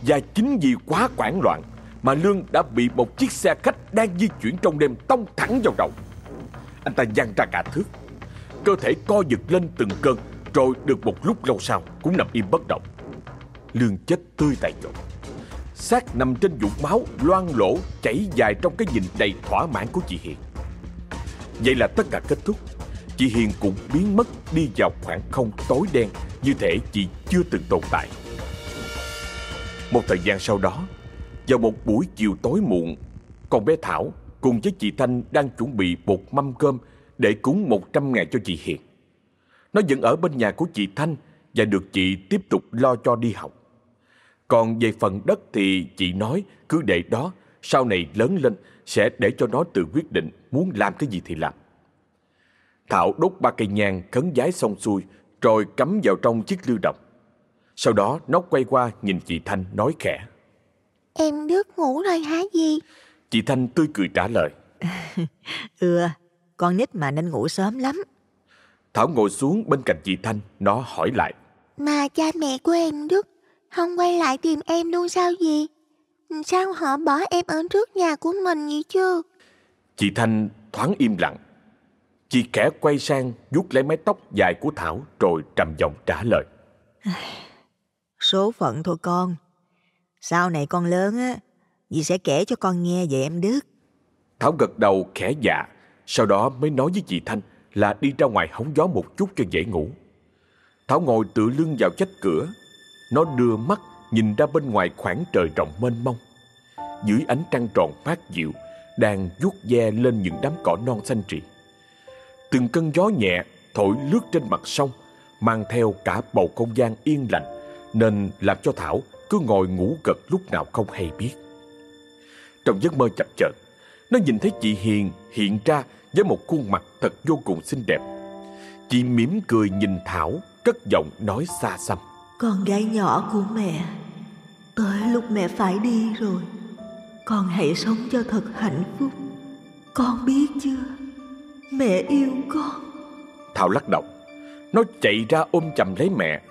Speaker 1: Và chính vì quá hoảng loạn Mà Lương đã bị một chiếc xe khách Đang di chuyển trong đêm tông thẳng vào đầu. Anh ta văng ra cả thước. Cơ thể co giật lên từng cơn, Rồi được một lúc lâu sau Cũng nằm im bất động. Lương chết tươi tại chỗ xác nằm trên vũng máu loang lỗ chảy dài trong cái nhìn đầy thỏa mãn của chị Hiền. Vậy là tất cả kết thúc. Chị Hiền cũng biến mất đi vào khoảng không tối đen như thể chị chưa từng tồn tại. Một thời gian sau đó, vào một buổi chiều tối muộn, con bé Thảo cùng với chị Thanh đang chuẩn bị một mâm cơm để cúng 100 ngày cho chị Hiền. Nó vẫn ở bên nhà của chị Thanh và được chị tiếp tục lo cho đi học. Còn về phần đất thì chị nói cứ để đó, sau này lớn lên sẽ để cho nó tự quyết định muốn làm cái gì thì làm. Thảo đốt ba cây nhang khấn giái xong xuôi rồi cắm vào trong chiếc lưu động. Sau đó nó quay qua nhìn chị Thanh nói khẽ.
Speaker 3: Em đứt ngủ rồi hả gì
Speaker 1: Chị Thanh tươi cười trả lời.
Speaker 4: Ừ, con nít mà nên ngủ sớm lắm.
Speaker 1: Thảo ngồi xuống bên cạnh chị Thanh, nó hỏi lại.
Speaker 3: Mà cha mẹ của em đứt Không quay lại tìm em luôn sao gì Sao họ bỏ em ở trước nhà của mình vậy chứ
Speaker 1: Chị Thanh thoáng im lặng. Chị khẽ quay sang vuốt lấy mái tóc dài của Thảo rồi trầm giọng trả lời.
Speaker 4: Số phận thôi con. Sau này con lớn á, dì sẽ kể cho con nghe về em Đức.
Speaker 1: Thảo gật đầu khẽ dạ, sau đó mới nói với chị Thanh là đi ra ngoài hóng gió một chút cho dễ ngủ. Thảo ngồi tựa lưng vào chách cửa, nó đưa mắt nhìn ra bên ngoài khoảng trời rộng mênh mông. Dưới ánh trăng tròn phát dịu, đang vuốt ve lên những đám cỏ non xanh rì. Từng cơn gió nhẹ thổi lướt trên mặt sông, mang theo cả bầu không gian yên lành, nên làm cho Thảo cứ ngồi ngủ gật lúc nào không hay biết. Trong giấc mơ chập chờn, nó nhìn thấy chị Hiền hiện ra với một khuôn mặt thật vô cùng xinh đẹp. Chị mỉm cười nhìn Thảo, cất giọng nói xa xăm.
Speaker 2: Con gái nhỏ của mẹ, tới lúc mẹ phải đi rồi. Con hãy sống cho thật hạnh phúc. Con biết chưa? Mẹ yêu con.
Speaker 1: Thảo lắc đầu. Nó chạy ra ôm chầm lấy mẹ.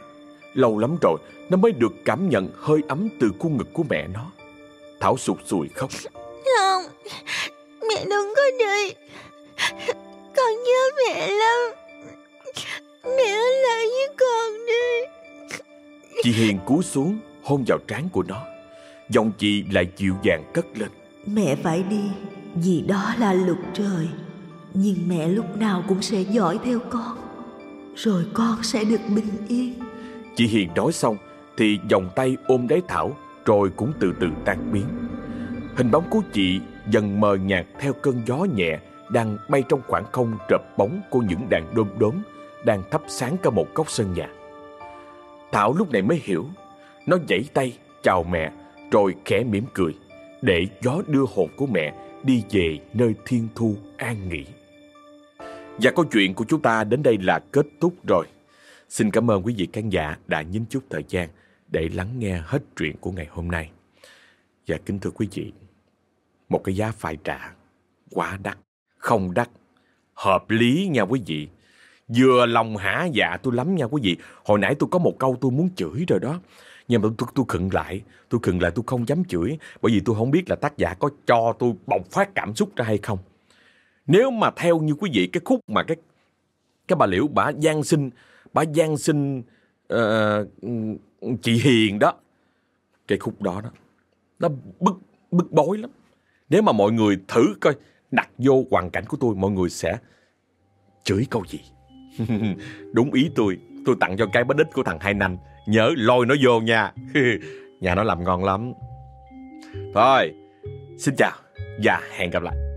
Speaker 1: Lâu lắm rồi, nó mới được cảm nhận hơi ấm từ khuôn ngực của mẹ nó. Thảo sụt sùi khóc.
Speaker 3: Không, mẹ đừng có đi. Con nhớ mẹ lắm. Mẹ ở lại với con đi.
Speaker 1: Chị Hiền cúi xuống, hôn vào trán của nó. Giọng chị lại dịu dàng cất lên.
Speaker 2: Mẹ phải đi, vì đó là luật trời. Nhưng mẹ lúc nào cũng sẽ dõi theo con. Rồi con sẽ được bình yên.
Speaker 1: Chị Hiền nói xong thì vòng tay ôm lấy Thảo rồi cũng từ từ tan biến. Hình bóng của chị dần mờ nhạt theo cơn gió nhẹ đang bay trong khoảng không rợp bóng của những đàn đom đóm đang thắp sáng cả một góc sân nhà. Thảo lúc này mới hiểu, nó giãy tay chào mẹ rồi khẽ mỉm cười để gió đưa hồn của mẹ đi về nơi thiên thu an nghỉ. Và câu chuyện của chúng ta đến đây là kết thúc rồi. Xin cảm ơn quý vị khán giả đã nhín chút thời gian để lắng nghe hết chuyện của ngày hôm nay. Và kính thưa quý vị, một cái giá phải trả quá đắt, không đắt, hợp lý nha quý vị. Vừa lòng hả dạ tôi lắm nha quý vị. Hồi nãy tôi có một câu tôi muốn chửi rồi đó. Nhưng mà tôi, tôi khựng lại, tôi khựng lại tôi không dám chửi bởi vì tôi không biết là tác giả có cho tôi bộc phát cảm xúc ra hay không. Nếu mà theo như quý vị cái khúc mà cái cái bà Liễu bà gian sinh, bà gian sinh uh, chị Hiền đó. Cái khúc đó đó, nó bức bức bối lắm. Nếu mà mọi người thử coi đặt vô hoàn cảnh của tôi, mọi người sẽ chửi câu gì? Đúng ý tôi, tôi tặng cho cái bánh ít của thằng Hai Nanh. Nhớ lôi nó vô nha. Nhà nó làm ngon lắm. Thôi, xin chào và hẹn gặp lại.